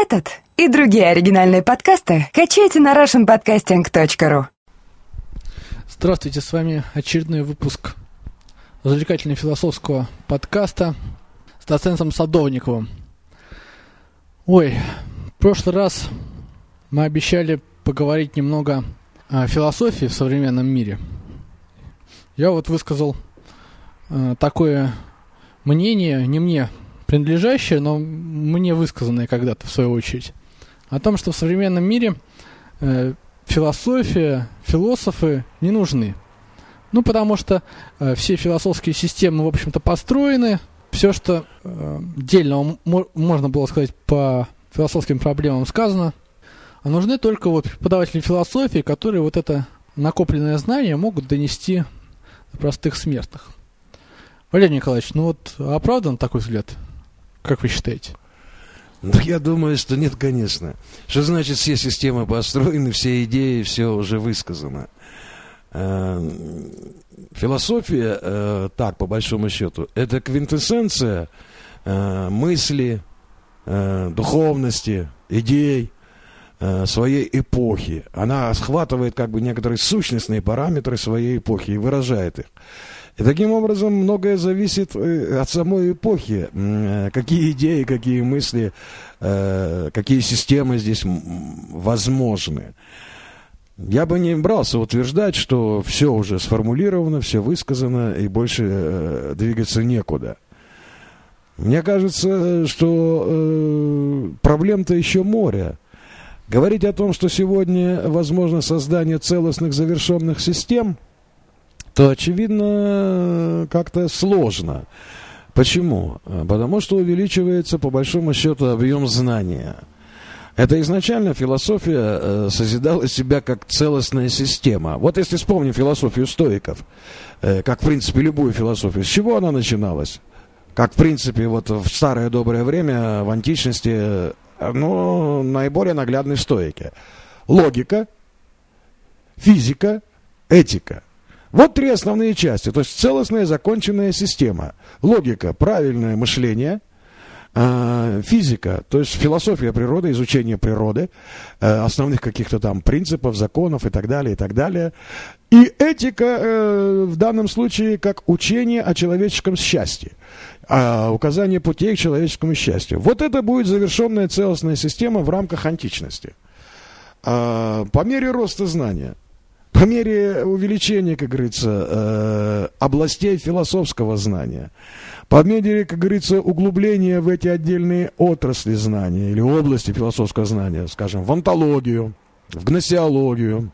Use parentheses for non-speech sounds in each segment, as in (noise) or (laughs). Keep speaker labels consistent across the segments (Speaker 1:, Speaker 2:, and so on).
Speaker 1: Этот и другие оригинальные подкасты качайте на russianpodcasting.ru
Speaker 2: Здравствуйте, с вами очередной выпуск развлекательно-философского подкаста с доцентом Садовниковым. Ой, в прошлый раз мы обещали поговорить немного о философии в современном мире. Я вот высказал э, такое мнение, не мне принадлежащее, но мне высказанное когда-то в свою очередь, о том, что в современном мире э, философия, философы не нужны. Ну, потому что э, все философские системы, в общем-то, построены. Все, что э, дельного можно было сказать по философским проблемам сказано. А нужны только вот преподаватели философии, которые вот это накопленное знание могут донести до простых смертных. Валерий Николаевич, ну вот оправдан такой взгляд? Как вы считаете?
Speaker 3: Ну, я думаю, что нет, конечно. Что значит все системы построены, все идеи, все уже высказано. Э, философия, э, так, по большому счету, это квинтэссенция э, мысли, духовности, идей своей эпохи. Она схватывает как бы некоторые сущностные параметры своей эпохи и выражает их. И таким образом многое зависит э, от самой эпохи. Э, какие идеи, какие мысли, э, какие системы здесь возможны. Я бы не брался утверждать, что все уже сформулировано, все высказано, и больше двигаться некуда. Мне кажется, что проблем-то еще море. Говорить о том, что сегодня возможно создание целостных завершенных систем – то, очевидно, как-то сложно. Почему? Потому что увеличивается, по большому счету, объем знания. Это изначально философия э, созидала себя как целостная система. Вот если вспомним философию стоиков, э, как, в принципе, любую философию, с чего она начиналась? Как, в принципе, вот в старое доброе время, в античности, э, ну, наиболее наглядные стоики. Логика, физика, этика. Вот три основные части. То есть целостная законченная система. Логика, правильное мышление, а, физика, то есть философия природы, изучение природы, э, основных каких-то там принципов, законов и так далее, и так далее. И этика э, в данном случае как учение о человеческом счастье, а указание путей к человеческому счастью. Вот это будет завершенная целостная система в рамках античности. А, по мере роста знания – по мере увеличения, как говорится, э, областей философского знания, по мере, как говорится, углубления в эти отдельные отрасли знания или области философского знания, скажем, в антологию, в гносеологию,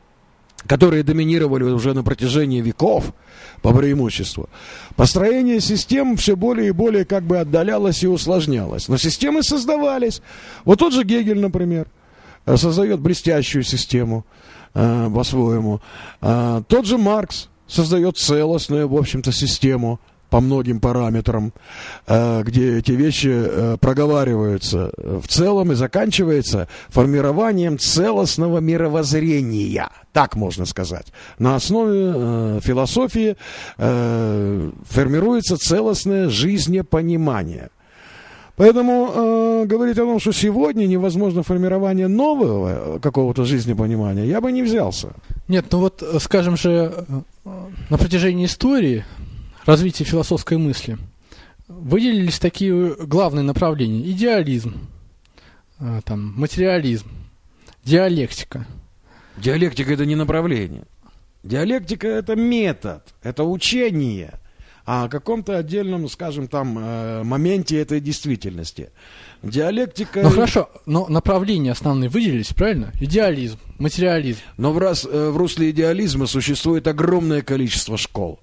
Speaker 3: которые доминировали уже на протяжении веков по преимуществу, построение систем все более и более как бы отдалялось и усложнялось. Но системы создавались. Вот тот же Гегель, например, создает блестящую систему – э, по-своему. Э, тот же Маркс создает целостную, в общем-то, систему по многим параметрам, э, где эти вещи э, проговариваются в целом и заканчивается формированием целостного мировоззрения, так можно сказать. На основе э, философии формируется целостное жизнепонимание. Поэтому э, говорить о том, что сегодня невозможно формирование нового какого-то жизнепонимания, я бы не взялся.
Speaker 2: Нет, ну вот, э, скажем же, э, на протяжении истории развития философской мысли выделились такие главные направления. Идеализм, э, там, материализм, диалектика.
Speaker 3: Диалектика – это не направление. Диалектика – это метод, это учение – а о каком-то отдельном, скажем там, э, моменте этой действительности. Диалектика...
Speaker 2: Ну хорошо, но направления основные выделились, правильно? Идеализм, материализм.
Speaker 3: Но в, раз, э, в русле идеализма существует огромное количество школ.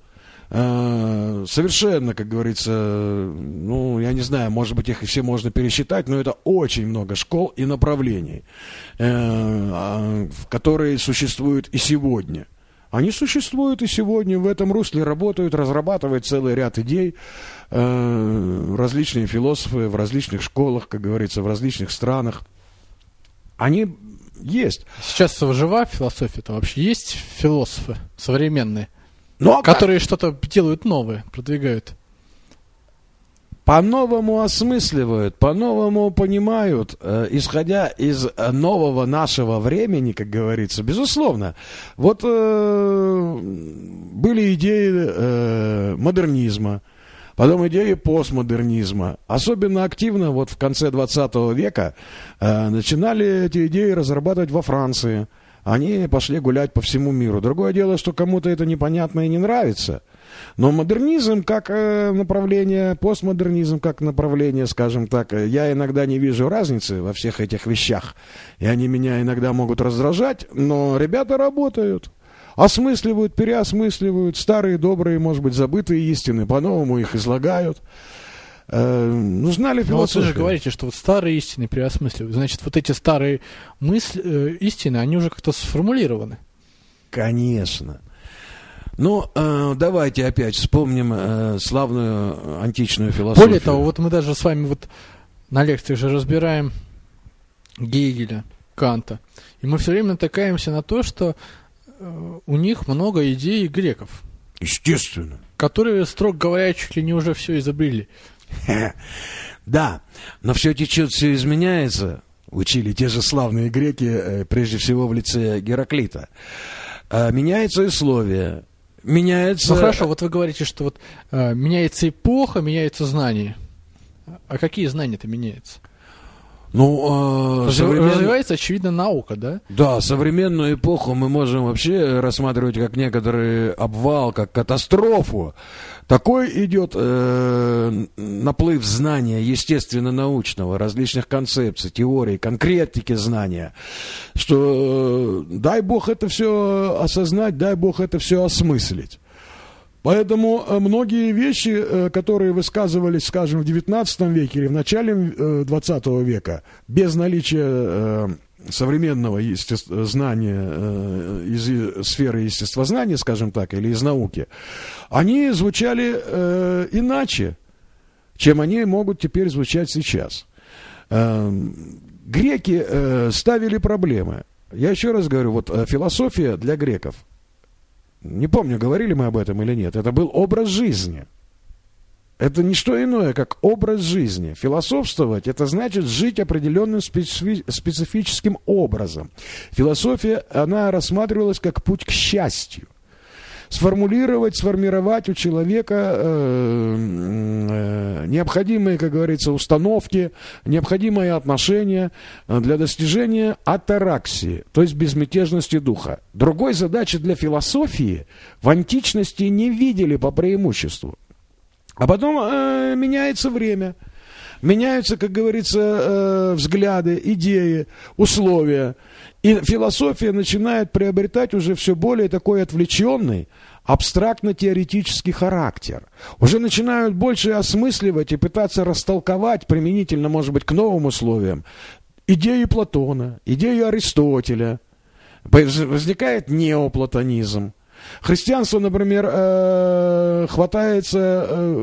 Speaker 3: Э, совершенно, как говорится, ну, я не знаю, может быть, их и все можно пересчитать, но это очень много школ и направлений, а, которые существуют и сегодня. Они существуют и сегодня в этом русле, работают, разрабатывают целый ряд идей. Э, различные философы в различных школах, как говорится, в различных странах. Они есть.
Speaker 2: Сейчас жива философия-то вообще есть философы современные, ну, а которые что-то делают новое, продвигают?
Speaker 3: По-новому осмысливают, по-новому понимают, э, исходя из э, нового нашего времени, как говорится, безусловно. Вот э, были идеи модернизма, потом идеи постмодернизма. Особенно активно вот в конце 20 века начинали эти идеи разрабатывать во Франции. Они пошли гулять по всему миру. Другое дело, что кому-то это непонятно и не нравится – но модернизм как э, направление, постмодернизм как направление, скажем так, э, я иногда не вижу разницы во всех этих вещах. И они меня иногда могут раздражать, но ребята работают. Осмысливают, переосмысливают старые, добрые, может быть, забытые истины, по-новому их излагают. Э, нужна ли философия? Ну, вот
Speaker 2: вы же говорите, что вот старые истины переосмысливают. Значит, вот эти старые мысли, э, истины, они уже как-то сформулированы.
Speaker 3: Конечно. Ну, э, давайте опять вспомним э, славную античную философию.
Speaker 2: Более того, вот мы даже с вами вот на лекциях же разбираем Гегеля, Канта. И мы все время натыкаемся на то, что э, у них много идей греков.
Speaker 3: Естественно.
Speaker 2: Которые, строго говоря, чуть ли не уже все изобрели. (laughs)
Speaker 3: Да, но все течет, все изменяется. Учили те же славные греки, э, прежде всего в лице Гераклита. А меняется условия, меняется...
Speaker 2: Ну хорошо, вот вы говорите, что вот э, меняется эпоха, меняются знания. А какие знания-то меняются?
Speaker 3: Ну,
Speaker 2: э, современ... Развивается, очевидно, наука, да?
Speaker 3: Да, современную эпоху мы можем вообще рассматривать как некоторый обвал, как катастрофу. Такой идет э, наплыв знания естественно-научного, различных концепций, теорий, конкретики знания, что э, дай бог это все осознать, дай бог это все осмыслить. Поэтому э, многие вещи, э, которые высказывались, скажем, в XIX веке или в начале XX э, века, без наличия современного знания из сферы естествознания, скажем так, или из науки, они звучали иначе, чем они могут теперь звучать сейчас. Греки ставили проблемы. Я еще раз говорю, вот философия для греков – не помню, говорили мы об этом или нет. Это был образ жизни. Это не что иное, как образ жизни. Философствовать – это значит жить определенным специфи- специфическим образом. Философия, она рассматривалась как путь к счастью – сформулировать, сформировать у человека э, э, необходимые, как говорится, установки, необходимые отношения э, для достижения атараксии, то есть безмятежности духа. Другой задачи для философии в античности не видели по преимуществу. А потом э, меняется время – меняются, как говорится, э, взгляды, идеи, условия. И философия начинает приобретать уже все более такой отвлеченный, абстрактно-теоретический характер. Уже начинают больше осмысливать и пытаться растолковать применительно, может быть, к новым условиям идеи Платона, идеи Аристотеля. Возникает неоплатонизм. Христианство, например, э, хватается э,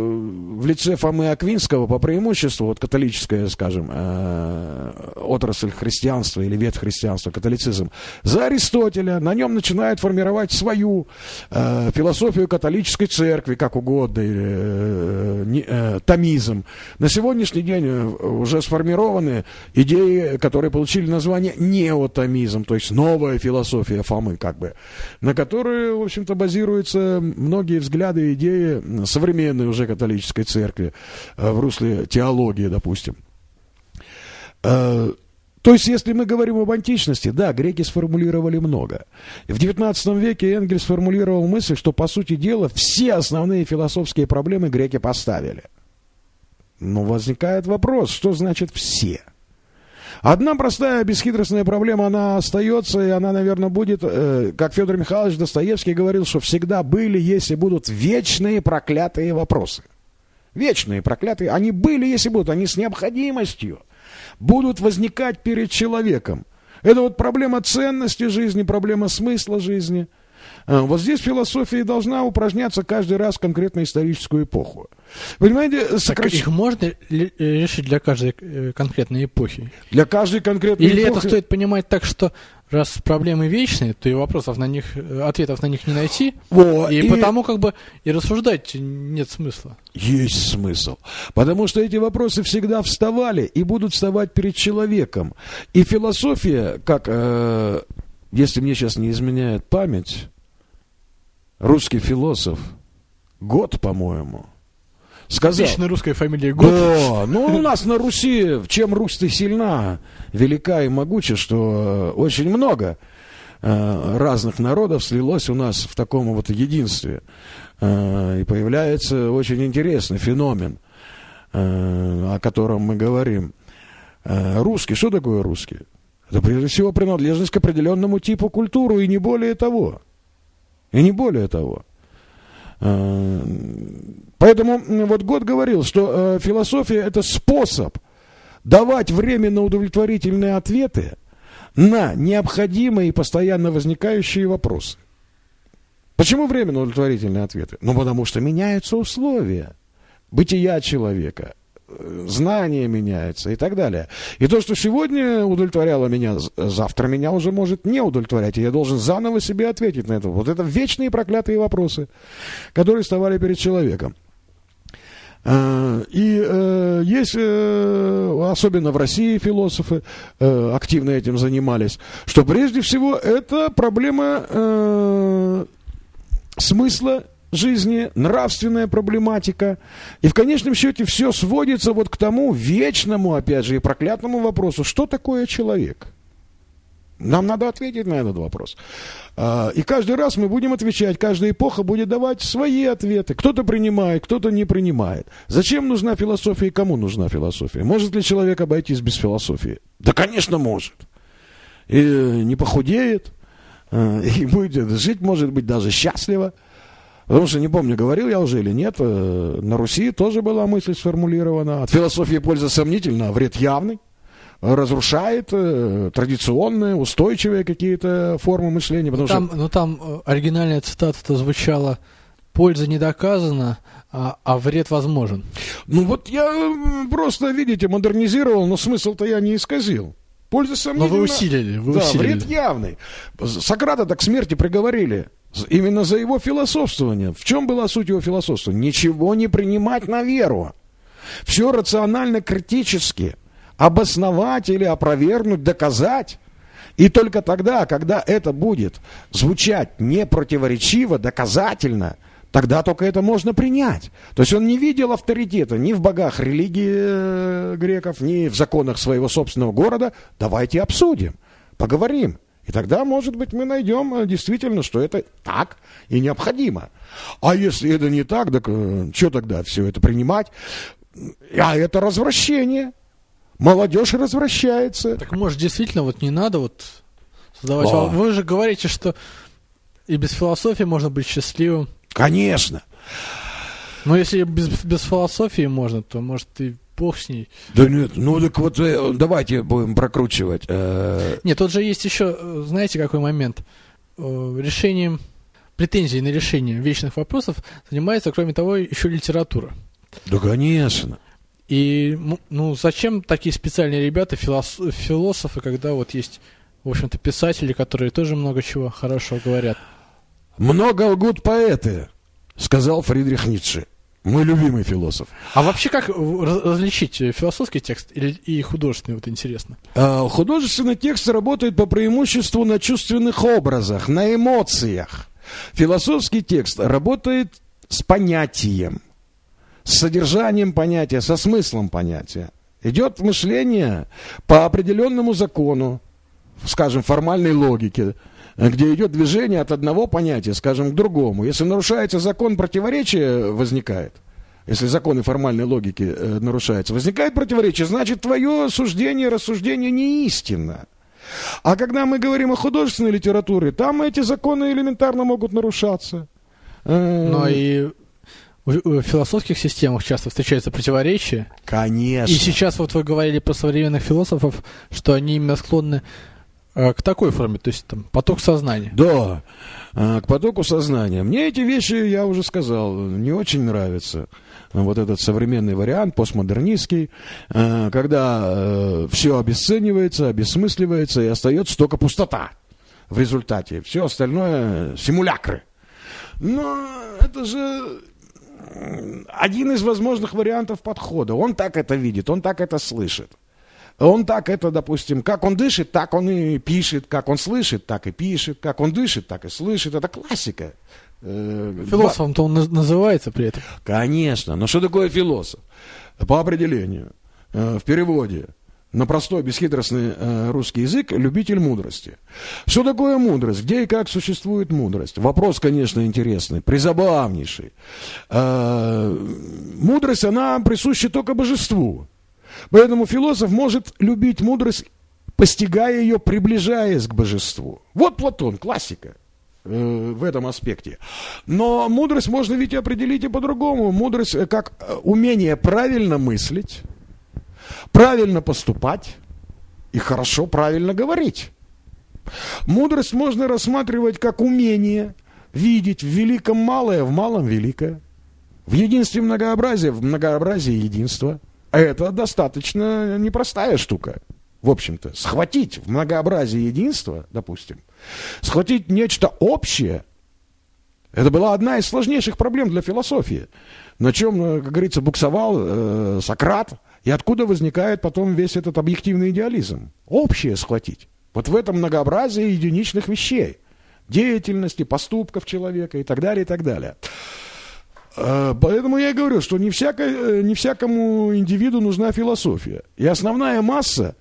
Speaker 3: в лице Фомы Аквинского по преимуществу, вот католическая, скажем, э, отрасль христианства или ветвь христианства, католицизм, за Аристотеля, на нем начинает формировать свою философию католической церкви, как угодно, или томизм. На сегодняшний день уже сформированы идеи, которые получили название неотомизм, то есть новая философия Фомы, как бы, на которую общем-то, базируются многие взгляды и идеи современной уже католической церкви э, в русле теологии, допустим. Э, то есть, если мы говорим об античности, да, греки сформулировали много. В XIX веке Энгельс сформулировал мысль, что, по сути дела, все основные философские проблемы греки поставили. Но возникает вопрос, что значит «все»? Одна простая бесхитростная проблема, она остается, и она, наверное, будет, э, как Федор Михайлович Достоевский говорил, что всегда были, если будут вечные проклятые вопросы. Вечные проклятые, они были, если будут, они с необходимостью будут возникать перед человеком. Это вот проблема ценности жизни, проблема смысла жизни – а, вот здесь философия должна упражняться каждый раз в конкретную историческую эпоху.
Speaker 2: Понимаете, сокращ... так их можно решить для каждой э, конкретной эпохи?
Speaker 3: Для каждой конкретной
Speaker 2: Или
Speaker 3: эпохи...
Speaker 2: это стоит понимать так, что раз проблемы вечные, то и вопросов на них, э, ответов на них не найти.
Speaker 3: Во,
Speaker 2: и, потому как бы и рассуждать нет смысла.
Speaker 3: Есть смысл. Потому что эти вопросы всегда вставали и будут вставать перед человеком. И философия, как, э, если мне сейчас не изменяет память, русский философ, год, по-моему, сказал...
Speaker 2: Отличная русская фамилия Год.
Speaker 3: Да, ну у нас на Руси, чем Русь-то сильна, велика и могуча, что э, очень много э, разных народов слилось у нас в таком вот единстве. Э, и появляется очень интересный феномен, о котором мы говорим. Русский, что такое русский? Это прежде всего принадлежность к определенному типу культуры, и не более того. И не более того. Поэтому вот Год говорил, что э, философия это способ давать временно удовлетворительные ответы на необходимые и постоянно возникающие вопросы. Почему временно удовлетворительные ответы? Ну, потому что меняются условия бытия человека, знания меняются и так далее. И то, что сегодня удовлетворяло меня, завтра меня уже может не удовлетворять. И я должен заново себе ответить на это. Вот это вечные проклятые вопросы, которые вставали перед человеком. А, и э, есть, э, особенно в России философы э, активно этим занимались, что прежде всего это проблема смысла жизни, нравственная проблематика. И в конечном счете все сводится вот к тому вечному, опять же, и проклятному вопросу, что такое человек? Нам надо ответить на этот вопрос. А, и каждый раз мы будем отвечать, каждая эпоха будет давать свои ответы. Кто-то принимает, кто-то не принимает. Зачем нужна философия и кому нужна философия? Может ли человек обойтись без философии? Да, конечно, может. И не похудеет, а, и будет жить, может быть, даже счастливо. Потому что, не помню, говорил я уже или нет, э, на Руси тоже была мысль сформулирована. От философии польза сомнительна, а вред явный. Разрушает э, традиционные, устойчивые какие-то формы мышления. Потому
Speaker 2: там,
Speaker 3: что...
Speaker 2: Ну там э, оригинальная цитата-то звучала «Польза не доказана, а, а вред возможен».
Speaker 3: Ну вот я просто, видите, модернизировал, но смысл-то я не исказил. Польза сомнительна.
Speaker 2: Но вы усилили, вы
Speaker 3: да,
Speaker 2: усилили.
Speaker 3: вред явный. Сократа так к смерти приговорили. Именно за его философствование. В чем была суть его философствования? Ничего не принимать на веру. Все рационально, критически обосновать или опровергнуть, доказать. И только тогда, когда это будет звучать непротиворечиво, доказательно, тогда только это можно принять. То есть он не видел авторитета ни в богах религии э, греков, ни в законах своего собственного города. Давайте обсудим, поговорим. И тогда, может быть, мы найдем э, действительно, что это так и необходимо. А если это не так, так э, что тогда все это принимать? А это развращение. Молодежь развращается.
Speaker 2: Так может действительно вот не надо вот создавать... О. Вы же говорите, что и без философии можно быть счастливым.
Speaker 3: Конечно.
Speaker 2: Но если без, без философии можно, то может и бог с ней.
Speaker 3: Да нет, ну так вот э, давайте будем прокручивать. Э.
Speaker 2: Нет, тут же есть еще, э, знаете, какой момент? Решением претензий на решение вечных вопросов занимается, кроме того, еще литература.
Speaker 3: Да, конечно.
Speaker 2: И, ну, зачем такие специальные ребята, философ, философы, когда вот есть, в общем-то, писатели, которые тоже много чего хорошего говорят?
Speaker 3: Много лгут поэты, сказал Фридрих Ницше. Мой любимый философ.
Speaker 2: А вообще как различить философский текст и художественный, вот интересно?
Speaker 3: А, художественный текст работает по преимуществу на чувственных образах, на эмоциях. Философский текст работает с понятием, с содержанием понятия, со смыслом понятия. Идет мышление по определенному закону, скажем, формальной логике, где идет движение от одного понятия, скажем, к другому. Если нарушается закон, противоречие возникает. Если законы формальной логики э, нарушаются, возникает противоречие, значит, твое суждение, рассуждение не истинно. А когда мы говорим о художественной литературе, там эти законы элементарно могут нарушаться.
Speaker 2: Э, Но и в философских системах часто встречаются противоречия.
Speaker 3: Конечно.
Speaker 2: И сейчас вот вы говорили про современных философов, что они именно склонны Э, к такой форме, то есть там поток сознания.
Speaker 3: Да, э, к потоку сознания. Мне эти вещи, я уже сказал, не очень нравятся. Вот этот современный вариант, постмодернистский, э, когда все обесценивается, обесмысливается и остается только пустота. в результате. Все остальное симулякры. Но это же один из возможных вариантов подхода. Он так это видит, он так это слышит. Он так это, допустим, как он дышит, так он и пишет, как он слышит, так и пишет, как он дышит, так и слышит. Это классика.
Speaker 2: Э, Философом-то он называется при этом.
Speaker 3: Конечно. Но что такое философ? По определению, э, в переводе на простой, бесхитростный э, русский язык любитель мудрости. Что такое мудрость? Где и как существует мудрость? Вопрос, конечно, интересный, призабавнейший. Мудрость, она присуща только божеству. Поэтому философ может любить мудрость, постигая ее, приближаясь к божеству. Вот Платон, классика э, в этом аспекте. Но мудрость можно ведь определить и по-другому. Мудрость э, как э, умение правильно мыслить, правильно поступать и хорошо правильно говорить. Мудрость можно рассматривать как умение видеть в великом малое, в малом великое, в единстве многообразия, в многообразии единства – это достаточно непростая штука. В общем-то, схватить в многообразии единства, допустим, схватить нечто общее, это была одна из сложнейших проблем для философии, на чем, как говорится, буксовал э, Сократ, и откуда возникает потом весь этот объективный идеализм. Общее схватить. Вот в этом многообразии единичных вещей. Деятельности, поступков человека и так далее, и так далее. Э, поэтому я и говорю, что не, всяко, э, не всякому индивиду нужна философия. И основная масса,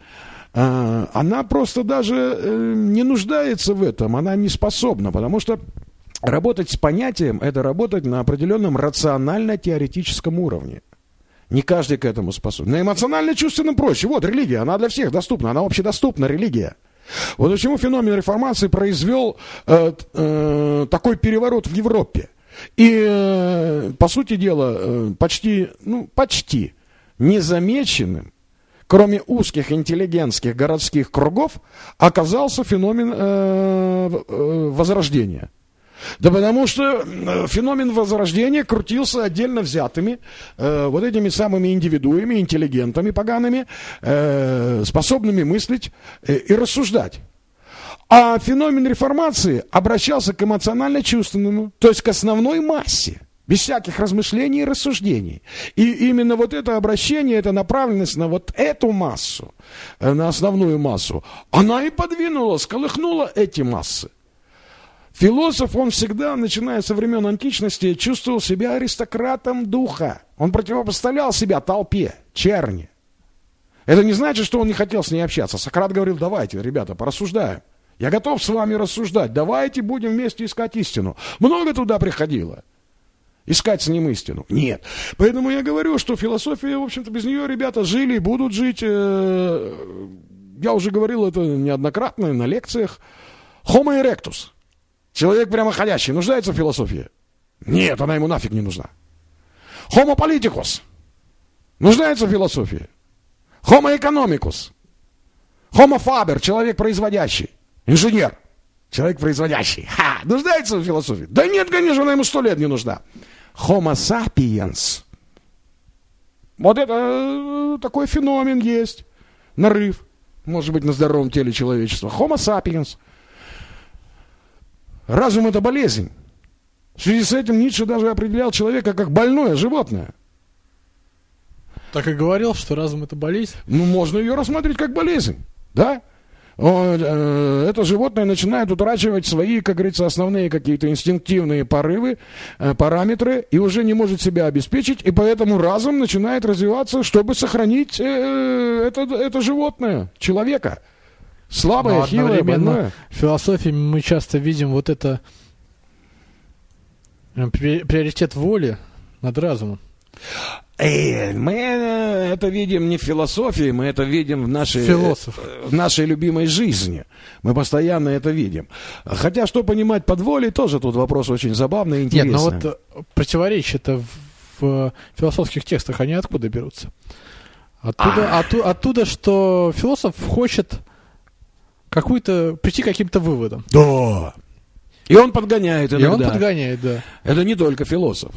Speaker 3: э, она просто даже не нуждается в этом, она не способна, потому что работать с понятием – это работать на определенном рационально-теоретическом уровне. Не каждый к этому способен. На эмоционально-чувственном проще. Вот религия, она для всех доступна, она общедоступна, религия. Вот почему феномен реформации произвел э, э, такой переворот в Европе. И, э, по сути дела, э, почти, ну, почти незамеченным, кроме узких интеллигентских городских кругов, оказался феномен э, э, возрождения. Да потому что э, феномен возрождения крутился отдельно взятыми э, вот этими самыми индивидуями, интеллигентами погаными, э, способными мыслить э, и рассуждать. А феномен реформации обращался к эмоционально-чувственному, то есть к основной массе, без всяких размышлений и рассуждений. И именно вот это обращение, эта направленность на вот эту массу, э, на основную массу, она и подвинула, сколыхнула эти массы. Философ, он всегда, начиная со времен античности, чувствовал себя аристократом духа. Он противопоставлял себя толпе, черни. Это не значит, что он не хотел с ней общаться. Сократ говорил, давайте, ребята, порассуждаем. Я готов с вами рассуждать. Давайте будем вместе искать истину. Много туда приходило. Искать с ним истину. Нет. Поэтому я говорю, что философия, в общем-то, без нее ребята жили и будут жить. Э, я уже говорил это неоднократно на лекциях. Homo erectus. Человек прямоходящий. Нуждается в философии? Нет, она ему нафиг не нужна. Homo politicus. Нуждается в философии? Homo economicus. Homo faber. Человек производящий. Инженер. Человек производящий. Ха! Нуждается в философии? Да нет, конечно, она ему сто лет не нужна. Homo sapiens. Вот это э, такой феномен есть. Нарыв. Может быть, на здоровом теле человечества. Homo sapiens. Разум – это болезнь. В связи с этим Ницше даже определял человека как больное животное.
Speaker 2: Так и говорил, что разум – это болезнь?
Speaker 3: Ну, можно ее рассмотреть как болезнь. Да? Э, это животное начинает утрачивать свои, как говорится, основные какие-то инстинктивные порывы, э, параметры, и уже не может себя обеспечить, и поэтому разум начинает развиваться, чтобы сохранить э, это, это животное, человека. Слабое, Но.
Speaker 2: В философии мы часто видим вот это приоритет воли над разумом.
Speaker 3: Э, мы э, это видим не в философии, мы это видим в нашей, Философ. в нашей любимой жизни. Мы постоянно это видим. Хотя, что понимать под волей, тоже тут вопрос очень забавный и интересный. Нет, но
Speaker 2: вот э, противоречия-то в, в философских текстах, они откуда берутся? Оттуда, оттуда, оттуда, что философ хочет какую-то прийти к каким-то выводам.
Speaker 3: Да. И он подгоняет иногда.
Speaker 2: И он подгоняет, да.
Speaker 3: Это не только философ.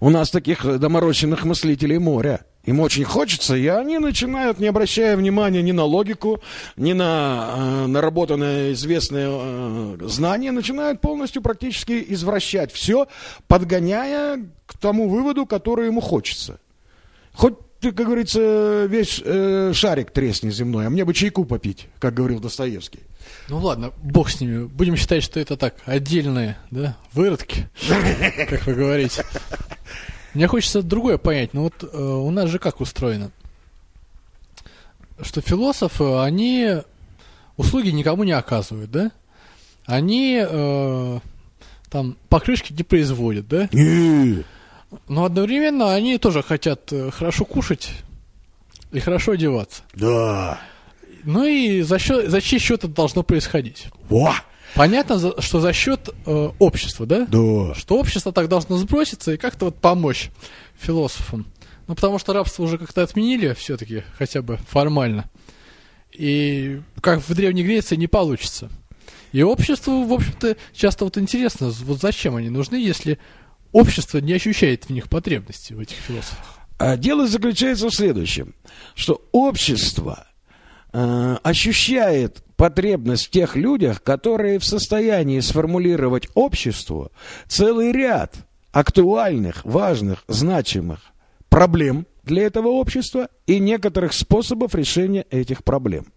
Speaker 3: У нас таких доморощенных мыслителей море. Им очень хочется, и они начинают, не обращая внимания ни на логику, ни на э, наработанное известное э, знание, начинают полностью практически извращать все, подгоняя к тому выводу, который ему хочется. Хоть ты, как говорится, весь э, шарик тресни земной, а мне бы чайку попить, как говорил Достоевский.
Speaker 2: Ну ладно, бог с ними. Будем считать, что это так, отдельные, да, выродки, (laughs) как вы говорите. Мне хочется другое понять. Ну вот э, у нас же как устроено? Что философы, они услуги никому не оказывают, да? Они э, там покрышки не производят, да? Но одновременно они тоже хотят э, хорошо кушать и хорошо одеваться.
Speaker 3: Да.
Speaker 2: Ну и за, счет, за чей счет это должно происходить?
Speaker 3: Во!
Speaker 2: Понятно, что за счет э, общества, да?
Speaker 3: Да.
Speaker 2: Что общество так должно сброситься и как-то вот помочь философам. Ну, потому что рабство уже как-то отменили все-таки, хотя бы формально. И как в Древней Греции не получится. И обществу, в общем-то, часто вот интересно, вот зачем они нужны, если общество не ощущает в них потребности, в этих философах.
Speaker 3: А дело заключается в следующем, что общество э, ощущает потребность в тех людях, которые в состоянии сформулировать обществу целый ряд актуальных, важных, значимых проблем для этого общества и некоторых способов решения этих проблем.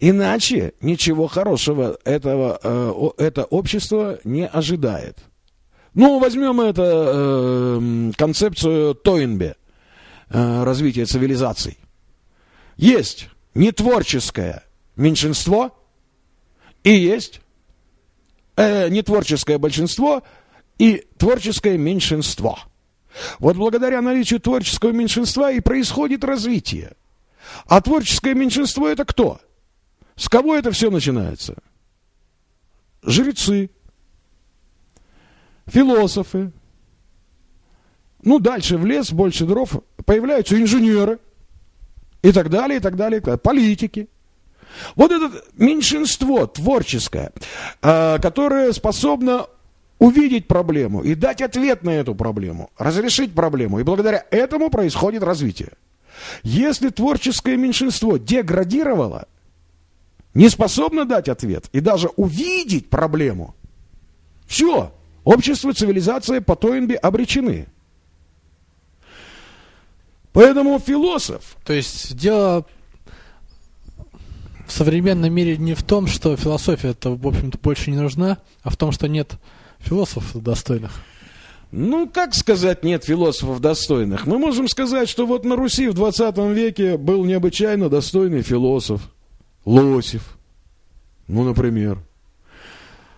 Speaker 3: Иначе ничего хорошего этого, э, это общество не ожидает. Ну, возьмем это э, концепцию Тойнбе э, развития цивилизаций. Есть нетворческое меньшинство и есть э, нетворческое большинство и творческое меньшинство. Вот благодаря наличию творческого меньшинства и происходит развитие. А творческое меньшинство это кто? С кого это все начинается? Жрецы, философы. Ну, дальше в лес, больше дров, появляются инженеры и так далее, и так далее, и так далее. политики. Вот это меньшинство творческое, а, которое способно увидеть проблему и дать ответ на эту проблему, разрешить проблему. И благодаря этому происходит развитие. Если творческое меньшинство деградировало, не способно дать ответ и даже увидеть проблему, все, общество, цивилизация по Тойнби обречены. Поэтому философ,
Speaker 2: То есть дело в современном мире не в том, что философия это, в общем-то, больше не нужна, а в том, что нет философов достойных.
Speaker 3: ну как сказать нет философов достойных? Мы можем сказать, что вот на Руси в 20 веке был необычайно достойный философ, Лосев, ну, например.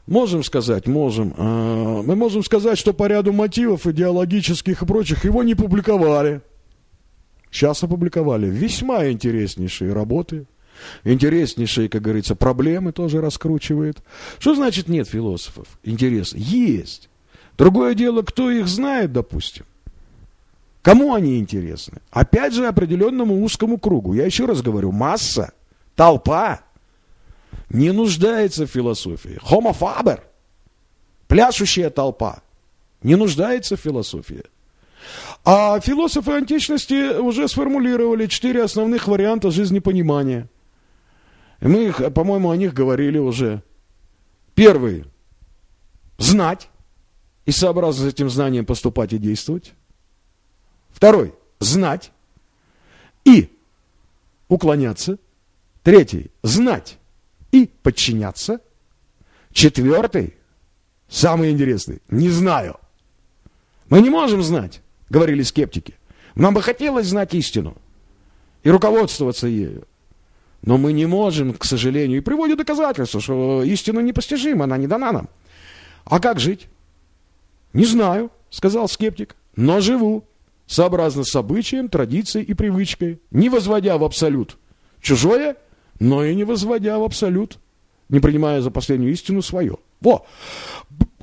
Speaker 3: Можем сказать, можем. А, Мы можем сказать, что по ряду мотивов идеологических и прочих его не публиковали. Сейчас опубликовали весьма интереснейшие работы. Интереснейшие, как говорится, проблемы тоже раскручивает. Что значит нет философов? Интересно. Есть. Другое дело, кто их знает, допустим. Кому они интересны? Опять же, определенному узкому кругу. Я еще раз говорю, масса, толпа не нуждается в философии. Faber, пляшущая толпа, не нуждается в философии. А философы античности уже сформулировали четыре основных варианта жизнепонимания. Мы, по-моему, о них говорили уже. Первый – знать и сообразно с этим знанием поступать и действовать. Второй – знать и уклоняться. Третий – знать и подчиняться. Четвертый – самый интересный – не знаю. Мы не можем знать, говорили скептики. Нам бы хотелось знать истину и руководствоваться ею. Но мы не можем, к сожалению, и приводят доказательства, что истина непостижима, она не дана нам. А как жить? Не знаю, сказал скептик, но живу, сообразно с обычаем, традицией и привычкой, не возводя в абсолют чужое, но и не возводя в абсолют, не принимая за последнюю истину свое. Во!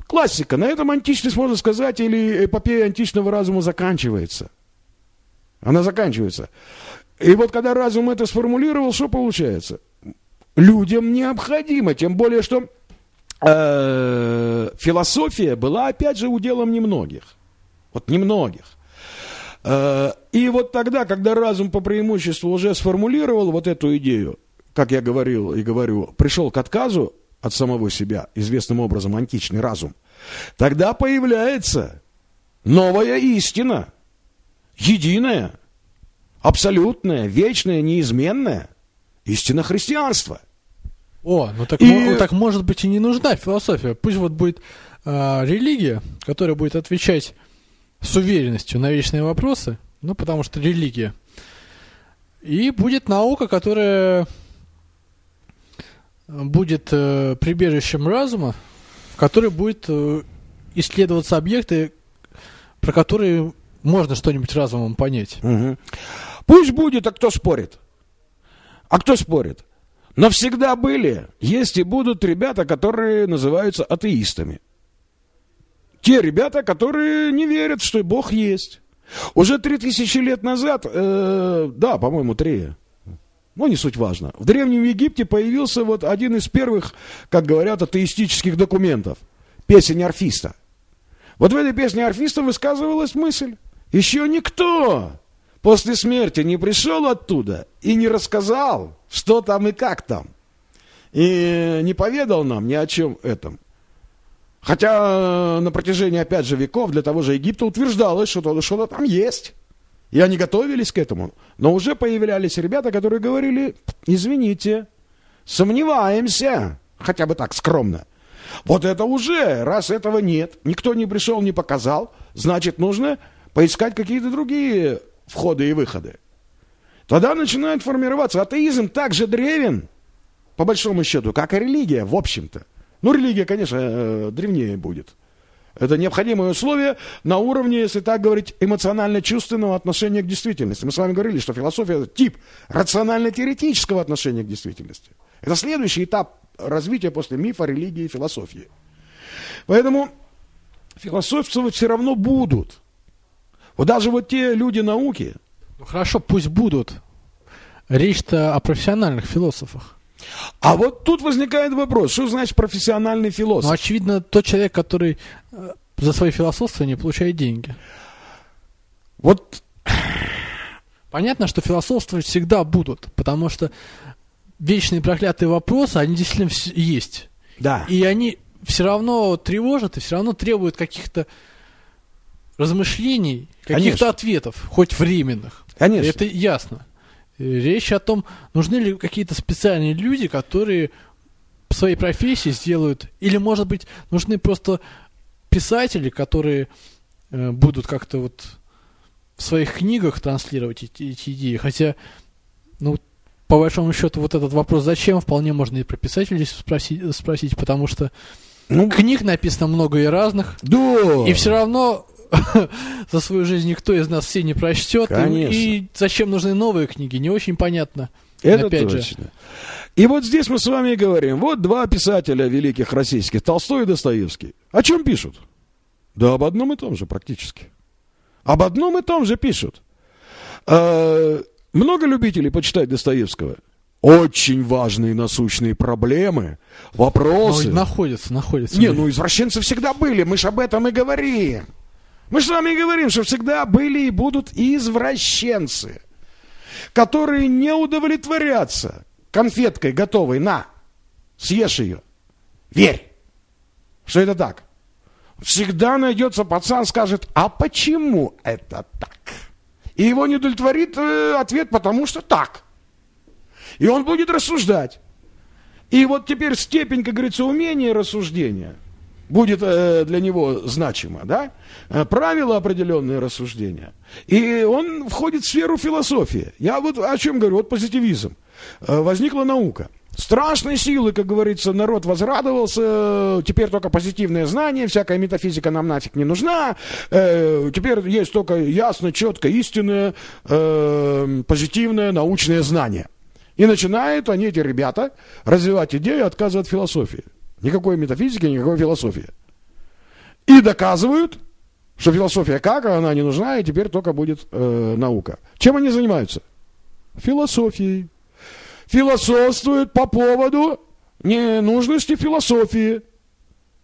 Speaker 3: Классика. На этом античность, можно сказать, или эпопея античного разума заканчивается. Она заканчивается. И вот когда разум это сформулировал, что получается? Людям необходимо, тем более, что э, философия была, опять же, уделом немногих. Вот немногих. Э, и вот тогда, когда разум по преимуществу уже сформулировал вот эту идею, как я говорил и говорю, пришел к отказу от самого себя, известным образом античный разум, тогда появляется новая истина, единая, абсолютная, вечная, неизменная истина христианства.
Speaker 2: О, ну так,
Speaker 3: И-
Speaker 2: ну, так может быть и не нужна философия. Пусть вот будет а, религия, которая будет отвечать с уверенностью на вечные вопросы, ну потому что религия. И будет наука, которая будет э, прибежищем разума, в которой будет э, исследоваться объекты, про которые можно что-нибудь разумом понять.
Speaker 3: Мгм. Пусть будет, а кто спорит? А кто спорит? Но всегда были, есть и будут ребята, которые называются атеистами. Те ребята, которые не верят, что Бог есть. Уже три тысячи лет назад, э, да, по-моему, три, ну, не суть важно. В Древнем Египте появился вот один из первых, как говорят, атеистических документов. Песень Орфиста. Вот в этой песне Орфиста высказывалась мысль. Еще никто после смерти не пришел оттуда и не рассказал, что там и как там. И не поведал нам ни о чем этом. Хотя на протяжении, опять же, веков для того же Египта утверждалось, что то- что-то там есть. И они готовились к этому. Но уже появлялись ребята, которые говорили, извините, сомневаемся, хотя бы так скромно. Вот это уже, раз этого нет, никто не пришел, не показал, значит, нужно поискать какие-то другие входы и выходы. Тогда начинает формироваться. Атеизм так же древен, по большому счету, как и религия, в общем-то. Ну, религия, конечно, э, древнее будет. Это необходимое условие на уровне, если так говорить, эмоционально-чувственного отношения к действительности. Мы с вами говорили, что философия – это тип рационально-теоретического отношения к действительности. Это следующий этап развития после мифа, религии и философии. Поэтому философствовать все равно будут. Вот даже вот те люди науки,
Speaker 2: Ну хорошо, пусть будут. Речь-то о профессиональных философах.
Speaker 3: А вот тут возникает вопрос, что значит профессиональный философ?
Speaker 2: Ну, очевидно, тот человек, который э, за свои философства не получает деньги.
Speaker 3: Вот
Speaker 2: Понятно, что философствовать всегда будут, потому что вечные проклятые вопросы, они действительно есть.
Speaker 3: Да.
Speaker 2: И они все равно тревожат и все равно требуют каких-то размышлений, каких-то ответов, хоть временных.
Speaker 3: Конечно.
Speaker 2: Это ясно. Речь о том, нужны ли какие-то специальные люди, которые в своей профессии сделают, или, может быть, нужны просто писатели, которые э, будут как-то вот в своих книгах транслировать эти, эти идеи. Хотя, ну, по большому счету, вот этот вопрос «зачем?» вполне можно и про писателей спросить, спросить потому что
Speaker 3: Ну,
Speaker 2: книг написано много и разных,
Speaker 3: да.
Speaker 2: и все равно (laughs) за свою жизнь никто из нас все не прочтет. И,
Speaker 3: Конечно.
Speaker 2: и зачем нужны новые книги, не очень понятно.
Speaker 3: Это
Speaker 2: Опять же.
Speaker 3: точно. И вот здесь мы с вами и говорим. Вот два писателя великих российских, Толстой и Достоевский. О чем пишут? Да об одном и том же практически. Об одном и том же пишут. Э, много любителей почитать Достоевского? Очень важные насущные проблемы,
Speaker 2: Но
Speaker 3: вопросы.
Speaker 2: находится, находится.
Speaker 3: Не, ну извращенцы всегда были, мы же об этом и говорим. Мы же с вами говорим, что всегда были и будут извращенцы, которые не удовлетворятся конфеткой готовой, на, съешь ее, верь, что это так. Всегда найдется пацан, скажет, а почему это так? И его не удовлетворит э, ответ, потому что так. И он будет рассуждать. И вот теперь степень, как говорится, умения рассуждения будет э, для него значима, да? Э, правила определенные рассуждения. И он входит в сферу философии. Я вот о чем говорю, вот позитивизм. Э, возникла наука. Страшной силы, как говорится, народ возрадовался, теперь только позитивное знание, всякая метафизика нам нафиг не нужна, теперь есть только ясно, четко, истинное, позитивное научное знание. И начинают они, эти ребята, развивать идею отказа от философии. Никакой метафизики, никакой философии. И доказывают, что философия как, она не нужна, и теперь только будет э, наука. Чем они занимаются? Философией. Философствуют по поводу ненужности философии.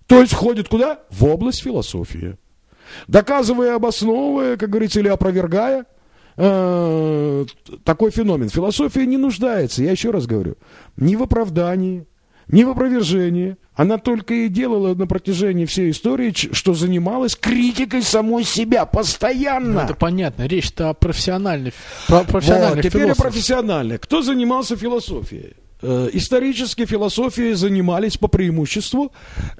Speaker 3: То есть входит куда? В область философии. доказывая, обосновывая, как говорится, или опровергая э, такой феномен. Философия не нуждается, я еще раз говорю, ни в оправдании, ни в опровержении. Она только и делала на протяжении всей истории, что занималась критикой самой себя постоянно. Ну,
Speaker 2: это понятно. Речь-то о профессиональной, про профессиональных
Speaker 3: вот, теперь философах. о профессиональной. Кто занимался философией? Э, исторически философией занимались по преимуществу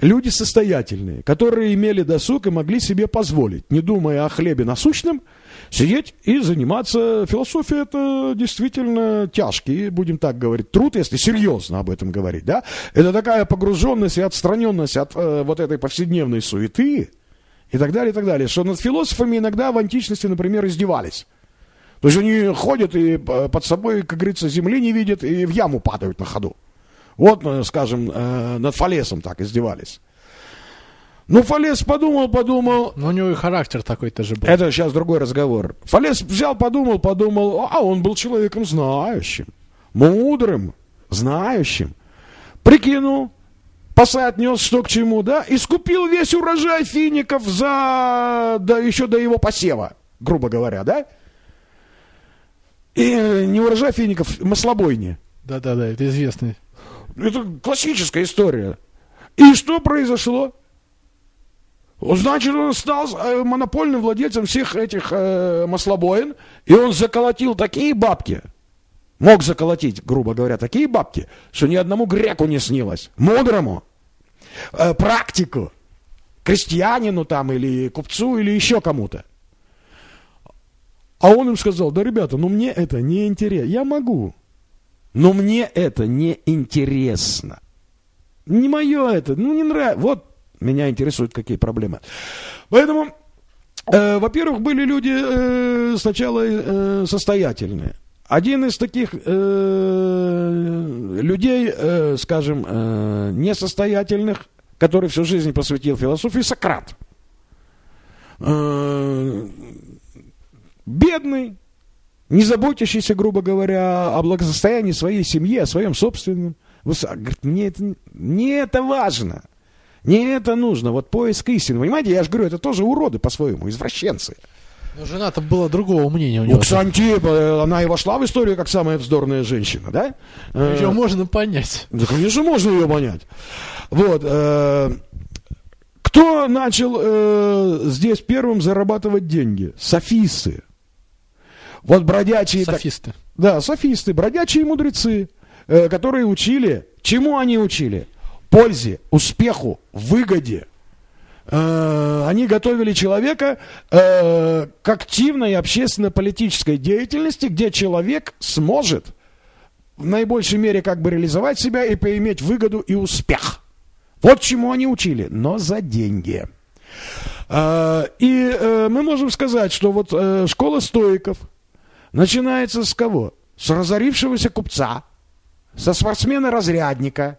Speaker 3: люди состоятельные, которые имели досуг и могли себе позволить, не думая о хлебе насущном, сидеть и заниматься. Философия это действительно тяжкий, будем так говорить, труд, если серьезно об этом говорить. Да? Это такая погруженность и отстраненность от э, вот этой повседневной суеты и так далее, и так далее, что над философами иногда в античности, например, издевались. То есть они ходят и э, под собой, как говорится, земли не видят и в яму падают на ходу. Вот, э, скажем, э, над Фалесом так издевались. Ну, Фалес подумал, подумал.
Speaker 2: Но у него и характер такой тоже был.
Speaker 3: Это сейчас другой разговор. Фалес взял, подумал, подумал, а он был человеком знающим, мудрым, знающим. Прикинул, посад нес что к чему, да, и скупил весь урожай фиников за, да, еще до его посева, грубо говоря, да. И э, не урожай фиников, маслобойни.
Speaker 2: Да-да-да, это известный.
Speaker 3: Это классическая история. И что произошло? Значит, он стал э, монопольным владельцем всех этих э, маслобоин, и он заколотил такие бабки, мог заколотить, грубо говоря, такие бабки, что ни одному греку не снилось, мудрому, э, практику, крестьянину там или купцу или еще кому-то. А он им сказал, да, ребята, ну мне это не интересно. Я могу, но мне это не интересно. Не мое это, ну не нравится. Вот меня интересуют какие проблемы. Поэтому, э, во-первых, были люди э, сначала э, состоятельные. Один из таких э, людей, э, скажем, э, несостоятельных, который всю жизнь посвятил философии, Сократ. Э, бедный, не заботящийся, грубо говоря, о благосостоянии своей семьи, о своем собственном. Говорит, мне это, мне это важно. Не это нужно. Вот поиск истины. Понимаете, я же говорю, это тоже уроды по-своему, извращенцы.
Speaker 2: Но жена-то была другого мнения у него.
Speaker 3: Ну, Ксанти, она и вошла в историю как самая вздорная женщина, да?
Speaker 2: Ее э, можно понять.
Speaker 3: Да, конечно, можно ее понять. Вот. Э, кто начал э, здесь первым зарабатывать деньги? Софисты. Вот бродячие...
Speaker 2: Софисты. Так,
Speaker 3: да, софисты, бродячие мудрецы, э, которые учили... Чему они учили? Пользе, успеху, выгоде. Э, они готовили человека э, к активной общественно-политической деятельности, где человек сможет в наибольшей мере как бы реализовать себя и поиметь выгоду и успех. Вот чему они учили, но за деньги. Э, и мы можем сказать, что вот школа стоиков – начинается с кого? С разорившегося купца, со спортсмена-разрядника.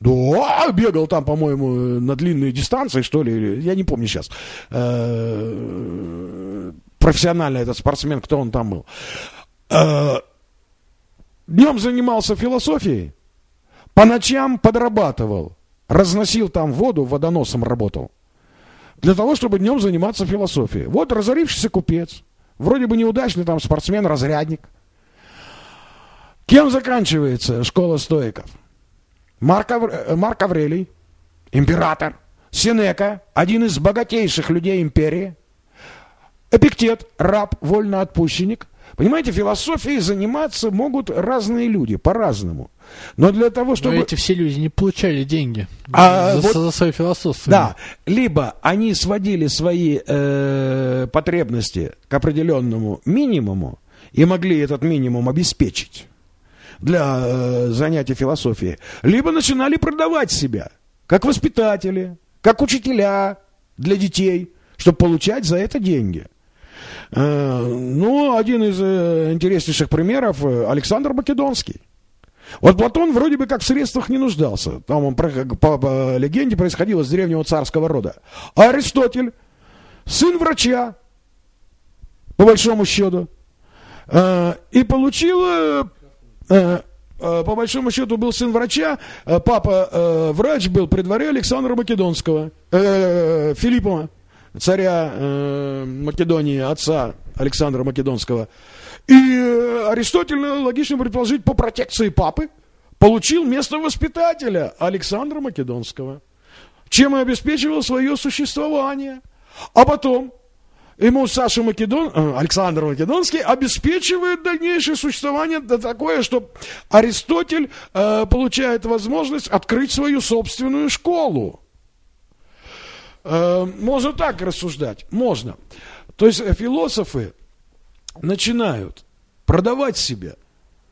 Speaker 3: Да, бегал там, по-моему, на длинные дистанции, что ли, я не помню сейчас. Э, профессионально этот спортсмен, кто он там был. Э, днем занимался философией, по ночам подрабатывал, разносил там воду, водоносом работал. Для того, чтобы днем заниматься философией. Вот разорившийся купец – Вроде бы неудачный там спортсмен-разрядник. Кем заканчивается школа стоиков? Марк, Авр... Э, Марк Аврелий, император. Синека, один из богатейших людей империи. Эпиктет, раб, вольноотпущенник. Понимаете, философией заниматься могут разные люди, по-разному. Но для того, чтобы... Но
Speaker 2: эти все люди не получали деньги а, за, вот, за свою философию.
Speaker 3: Да, либо они сводили свои э, потребности к определенному минимуму и могли этот минимум обеспечить для э, занятия философией, либо начинали продавать себя, как воспитатели, как учителя для детей, чтобы получать за это деньги. Э, ну, один из э, интереснейших примеров э, Александр Македонский. Вот Платон вроде бы как в средствах не нуждался. Там он, по, по, легенде, происходило с древнего царского рода. А Аристотель, сын врача, по большому счету, э, и получил, э, по большому счету, был сын врача, папа врач был при дворе Александра Македонского, Филиппова. царя э, Македонии, отца Александра Македонского. И э, Аристотель, логично предположить, по протекции папы получил место воспитателя Александра Македонского, чем и обеспечивал свое существование. А потом ему Саша Македон, э, Александр Македонский обеспечивает дальнейшее существование такое, что Аристотель э, получает возможность открыть свою собственную школу. Э, можно так рассуждать, можно. То есть философы начинают продавать себя,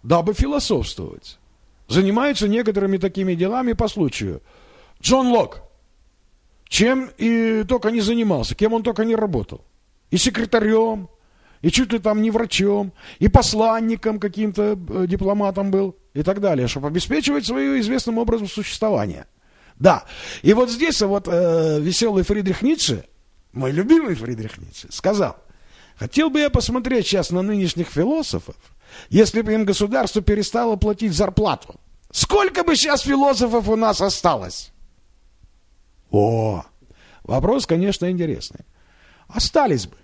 Speaker 3: дабы философствовать. Занимаются некоторыми такими делами по случаю. Джон Лок. Чем и только не занимался, кем он только не работал. И секретарем, и чуть ли там не врачом, и посланником каким-то э, дипломатом был, и так далее, чтобы обеспечивать свое известным образом существование. Да, и вот здесь вот э, веселый Фридрих Ницше, мой любимый Фридрих Ницше, сказал, хотел бы я посмотреть сейчас на нынешних философов, если бы им государство перестало платить зарплату. Сколько бы сейчас философов у нас осталось? О, вопрос, конечно, интересный. Остались бы.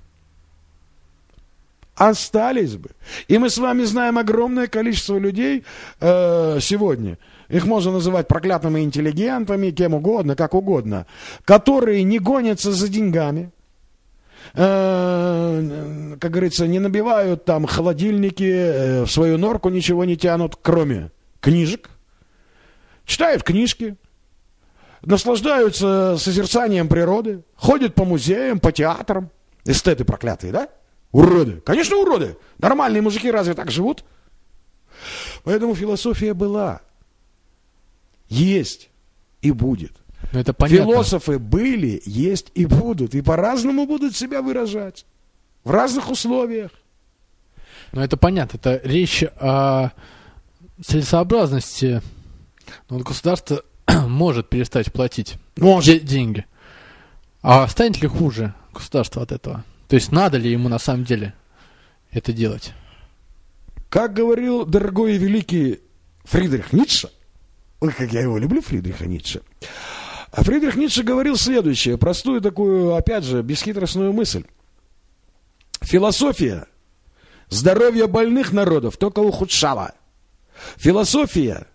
Speaker 3: Остались бы. И мы с вами знаем огромное количество людей э, сегодня, их можно называть проклятыми интеллигентами, кем угодно, как угодно, которые не гонятся за деньгами, э, как говорится, не набивают там холодильники, э, в свою норку ничего не тянут, кроме книжек, читают книжки, наслаждаются созерцанием природы, ходят по музеям, по театрам. Эстеты проклятые, да? Уроды. Конечно, уроды. Нормальные мужики разве так живут? Поэтому философия была, есть и будет.
Speaker 2: Ну, это понятно.
Speaker 3: Философы были, есть и будут. И по-разному будут себя выражать. В разных условиях.
Speaker 2: Ну, это понятно. Это речь о целесообразности. Вот государство (clears throat) может перестать платить
Speaker 3: Может.
Speaker 2: де- деньги. А станет ли хуже государство от этого? То есть надо ли ему на самом деле это делать?
Speaker 3: Как говорил дорогой и великий Фридрих Ницше, ой, как я его люблю, Фридриха Ницше, а Фридрих Ницше говорил следующее, простую такую, опять же, бесхитростную мысль. Философия здоровье больных народов только ухудшала. Философия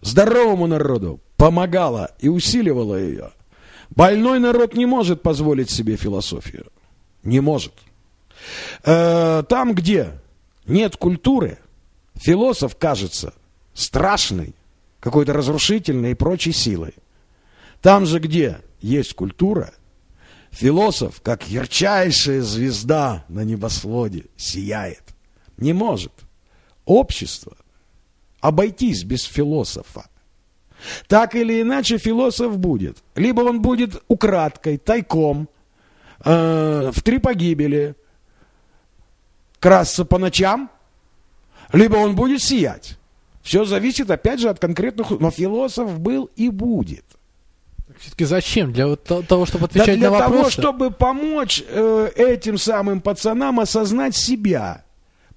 Speaker 3: здоровому народу помогала и усиливала ее. Больной народ не может позволить себе философию. Не может. Э, Там, где нет культуры, философ кажется страшной, какой-то разрушительной и прочей силой. Там же, где есть культура, философ, как ярчайшая звезда на небосводе, сияет. Не может общество обойтись без философа. Так или иначе философ будет. Либо он будет украдкой, тайком, э, в три погибели, красться по ночам, либо он будет сиять. Все зависит, опять же, от конкретных... Но философ был и будет.
Speaker 2: Все-таки зачем? Для того, чтобы
Speaker 3: Да
Speaker 2: отвечать
Speaker 3: для
Speaker 2: на
Speaker 3: того,
Speaker 2: вопросы?
Speaker 3: чтобы помочь э, этим самым пацанам осознать себя.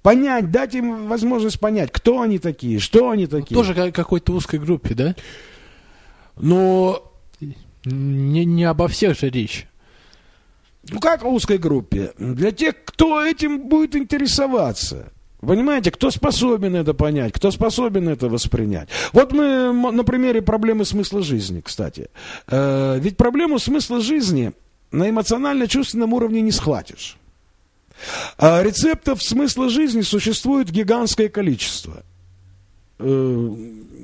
Speaker 3: Понять, дать им возможность понять, кто они такие, что они такие.
Speaker 2: Тоже ка- какой-то узкой группе, да?
Speaker 3: Но
Speaker 2: Не, не обо всех же речь.
Speaker 3: Ну как узкой группе? Для тех, кто этим будет интересоваться. Понимаете, кто способен это понять, кто способен это воспринять. Вот мы на примере проблемы смысла жизни, кстати. Э, ведь проблему смысла жизни на эмоционально-чувственном уровне не схватишь. А рецептов смысла жизни существует гигантское количество. Э,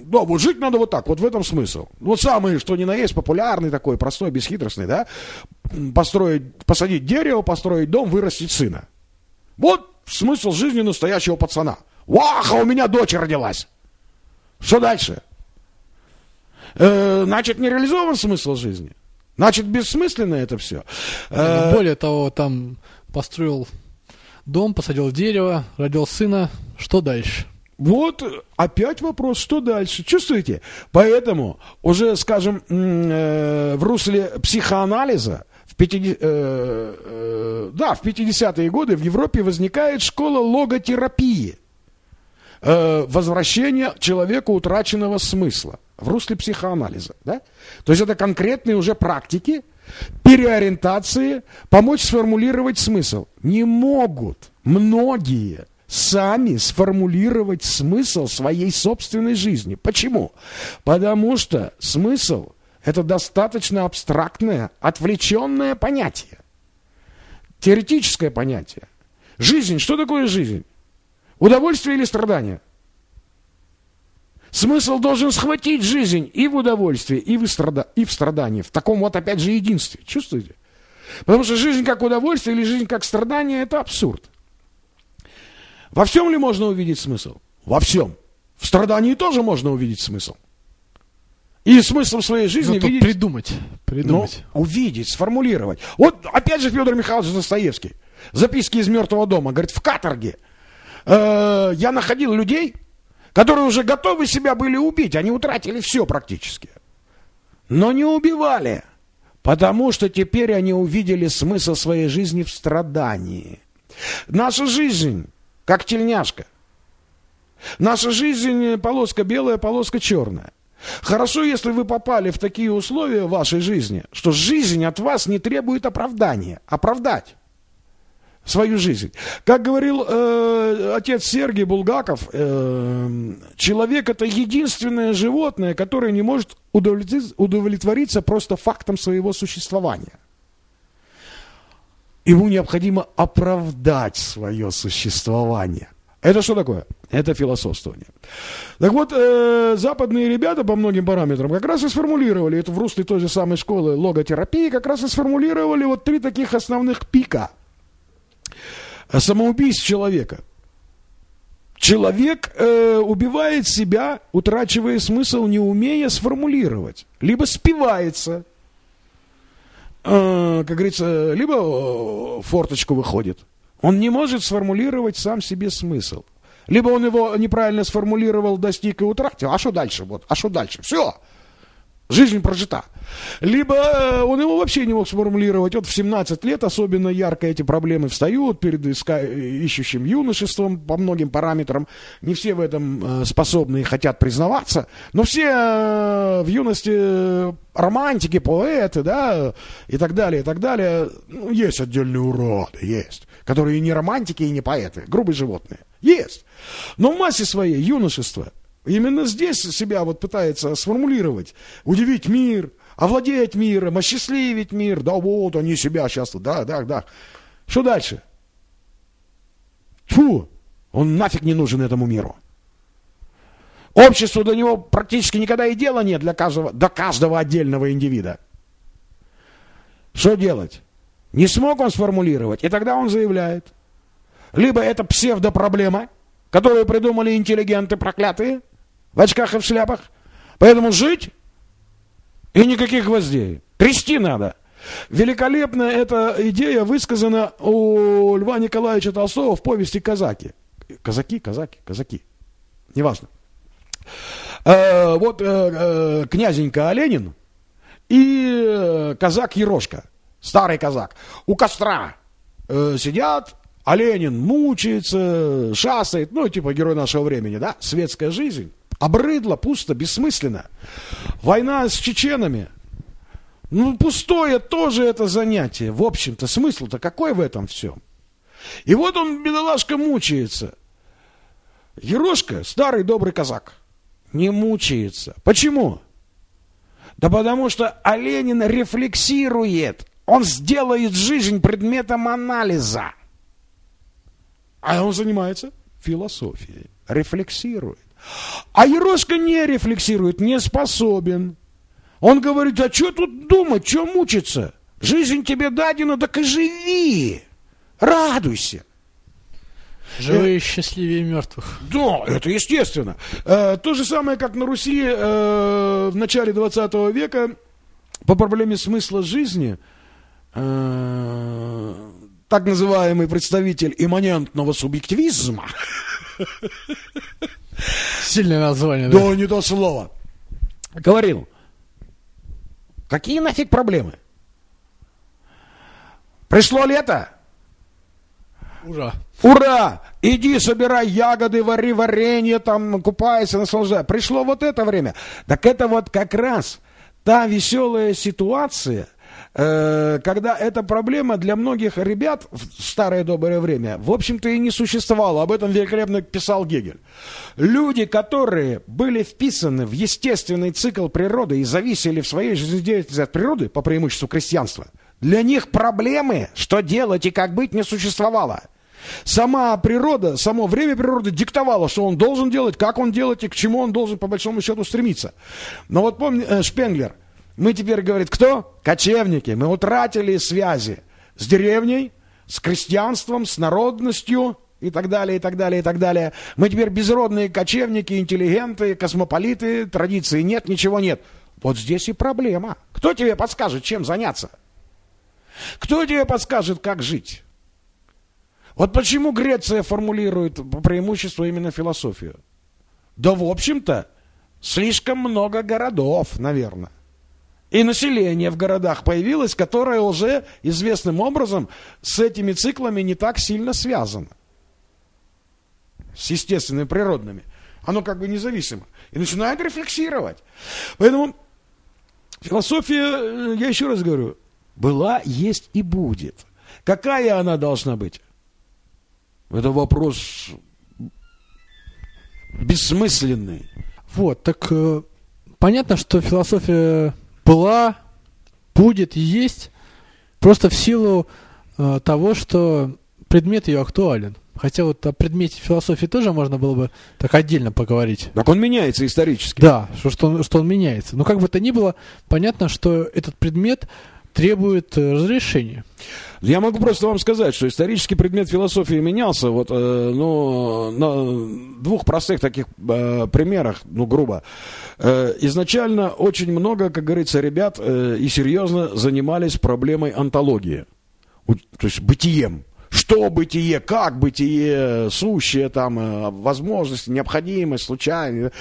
Speaker 3: Да, вот жить надо вот так, вот в этом смысл. Вот самый, что ни на есть, популярный такой, простой, бесхитростный, да? Построить, посадить дерево, построить дом, вырастить сына. Вот смысл жизни настоящего пацана. Вах, а у меня дочь родилась. Что дальше? Э, значит, не реализован смысл жизни. Значит, бессмысленно это все.
Speaker 2: Ну, Более того, там построил дом, посадил дерево, родил сына. Что дальше?
Speaker 3: Вот опять вопрос, что дальше? Чувствуете? Поэтому уже, скажем, э, в русле психоанализа в 50, э, э, да, в 50-е годы в Европе возникает школа логотерапии. Э, возвращение человеку утраченного смысла в русле психоанализа. Да? То есть это конкретные уже практики, переориентации, помочь сформулировать смысл. Не могут многие сами сформулировать смысл своей собственной жизни. Почему? Потому что смысл – это достаточно абстрактное, отвлеченное понятие. Теоретическое понятие. Жизнь, что такое жизнь? Удовольствие или страдание? Смысл должен схватить жизнь и в удовольствии, и в, страда... и в страдании. В таком вот, опять же, единстве. Чувствуете? Потому что жизнь как удовольствие или жизнь как страдание – это абсурд. Во всем ли можно увидеть смысл? Во всем. В страдании тоже можно увидеть смысл. И смысл своей жизни
Speaker 2: ну,
Speaker 3: видеть...
Speaker 2: придумать. придумать.
Speaker 3: Ну, увидеть, сформулировать. Вот опять же Федор Михайлович Достоевский. Записки из мертвого дома. Говорит, в каторге э, я находил людей, которые уже готовы себя были убить. Они утратили все практически. Но не убивали. Потому что теперь они увидели смысл своей жизни в страдании. Наша жизнь как тельняшка. Наша жизнь полоска белая, полоска черная. Хорошо, если вы попали в такие условия в вашей жизни, что жизнь от вас не требует оправдания. Оправдать свою жизнь. Как говорил э, отец Сергей Булгаков, э, человек это единственное животное, которое не может удовлетвориться, просто фактом своего существования. Ему необходимо оправдать свое существование. Это что такое? Это философствование. Так вот, э, западные ребята по многим параметрам как раз и сформулировали, это в русле той же самой школы логотерапии, как раз и сформулировали вот три таких основных пика самоубийств человека. Человек э, убивает себя, утрачивая смысл, не умея сформулировать. Либо спивается, э, как говорится, либо э, форточку выходит. Он не может сформулировать сам себе смысл. Либо он его неправильно сформулировал, достиг и утратил. А что дальше? Вот, а что дальше? Все. Жизнь прожита. Либо э, он его вообще не мог сформулировать. Вот в 17 лет особенно ярко эти проблемы встают перед иска... ищущим юношеством по многим параметрам. Не все в этом э, способны и хотят признаваться. Но все э, в юности романтики, поэты, да, и так далее, и так далее. Ну, есть отдельные уроды, есть. Которые и не романтики, и не поэты. Грубые животные. Есть. Но в массе своей юношество Именно здесь себя вот пытается сформулировать, удивить мир, овладеть миром, осчастливить мир. Да вот они себя сейчас, да, да, да. Что дальше? Фу, он нафиг не нужен этому миру. Обществу до него практически никогда и дела нет для каждого, до каждого отдельного индивида. Что делать? Не смог он сформулировать, и тогда он заявляет. Либо это псевдопроблема, которую придумали интеллигенты проклятые, в очках и в шляпах. Поэтому жить и никаких гвоздей. Трясти надо. Великолепно эта идея высказана у Льва Николаевича Толстого в повести «Казаки». Казаки, казаки, казаки. Неважно. Э, вот э, э, князенька Оленин и э, казак Ерошка, старый казак. У костра э, сидят, Оленин мучается, шасает, ну, типа герой нашего времени, да, светская жизнь. Обрыдло, пусто, бессмысленно. Война с чеченами. Ну, пустое тоже это занятие. В общем-то, смысл-то какой в этом всем? И вот он, бедолашка, мучается. Ерошка, старый добрый казак, не мучается. Почему? Да потому что Оленин рефлексирует. Он сделает жизнь предметом анализа. А он занимается философией, рефлексирует. А Ерошка не рефлексирует, не способен. Он говорит, а что тут думать, что мучиться? Жизнь тебе дадена, так и живи. Радуйся.
Speaker 2: Живые э, счастливее мертвых.
Speaker 3: Да, это естественно. Э, то же самое, как на Руси э, в начале 20 века по проблеме смысла жизни э, так называемый представитель имманентного субъективизма (laughs)
Speaker 2: Сильное название, да?
Speaker 3: Да, не то слово. Говорил, какие нафиг проблемы? Пришло лето.
Speaker 2: Ура.
Speaker 3: Ура! Иди, собирай ягоды, вари варенье, там, купайся, наслаждай. Пришло вот это время. Так это вот как раз та веселая ситуация, когда эта проблема для многих ребят в старое доброе время, в общем-то, и не существовала. Об этом великолепно писал Гегель. Люди, которые были вписаны в естественный цикл природы и зависели в своей жизнедеятельности от природы, по преимуществу крестьянства, для них проблемы, что делать и как быть, не существовало. Сама природа, само время природы диктовало, что он должен делать, как он делать и к чему он должен, по большому счету, стремиться. Но вот помни, э, Шпенглер, мы теперь, говорит, кто? Кочевники. Мы утратили связи с деревней, с крестьянством, с народностью и так далее, и так далее, и так далее. Мы теперь безродные кочевники, интеллигенты, космополиты, традиции нет, ничего нет. Вот здесь и проблема. Кто тебе подскажет, чем заняться? Кто тебе подскажет, как жить? Вот почему Греция формулирует по преимуществу именно философию? Да, в общем-то, слишком много городов, наверное. И население в городах появилось, которое уже известным образом с этими циклами не так сильно связано. С естественными, природными. Оно как бы независимо. И начинает рефлексировать. Поэтому философия, я еще раз говорю, была, есть и будет. Какая она должна быть? Это вопрос бессмысленный.
Speaker 2: Вот, так э, понятно, что философия была, будет и есть просто в силу э, того, что предмет ее актуален. Хотя вот о предмете философии тоже можно было бы так отдельно поговорить.
Speaker 3: Так он меняется исторически.
Speaker 2: Да, что, что, он, что он меняется. Но как бы то ни было, понятно, что этот предмет требует э, разрешения.
Speaker 3: Я могу просто вам сказать, что исторический предмет философии менялся, вот, э, ну, на двух простых таких э, примерах, ну, грубо. Э, изначально очень много, как говорится, ребят э, и серьезно занимались проблемой антологии, то есть бытием. Что бытие, как бытие, сущее, там, э, возможности, необходимость, случайность.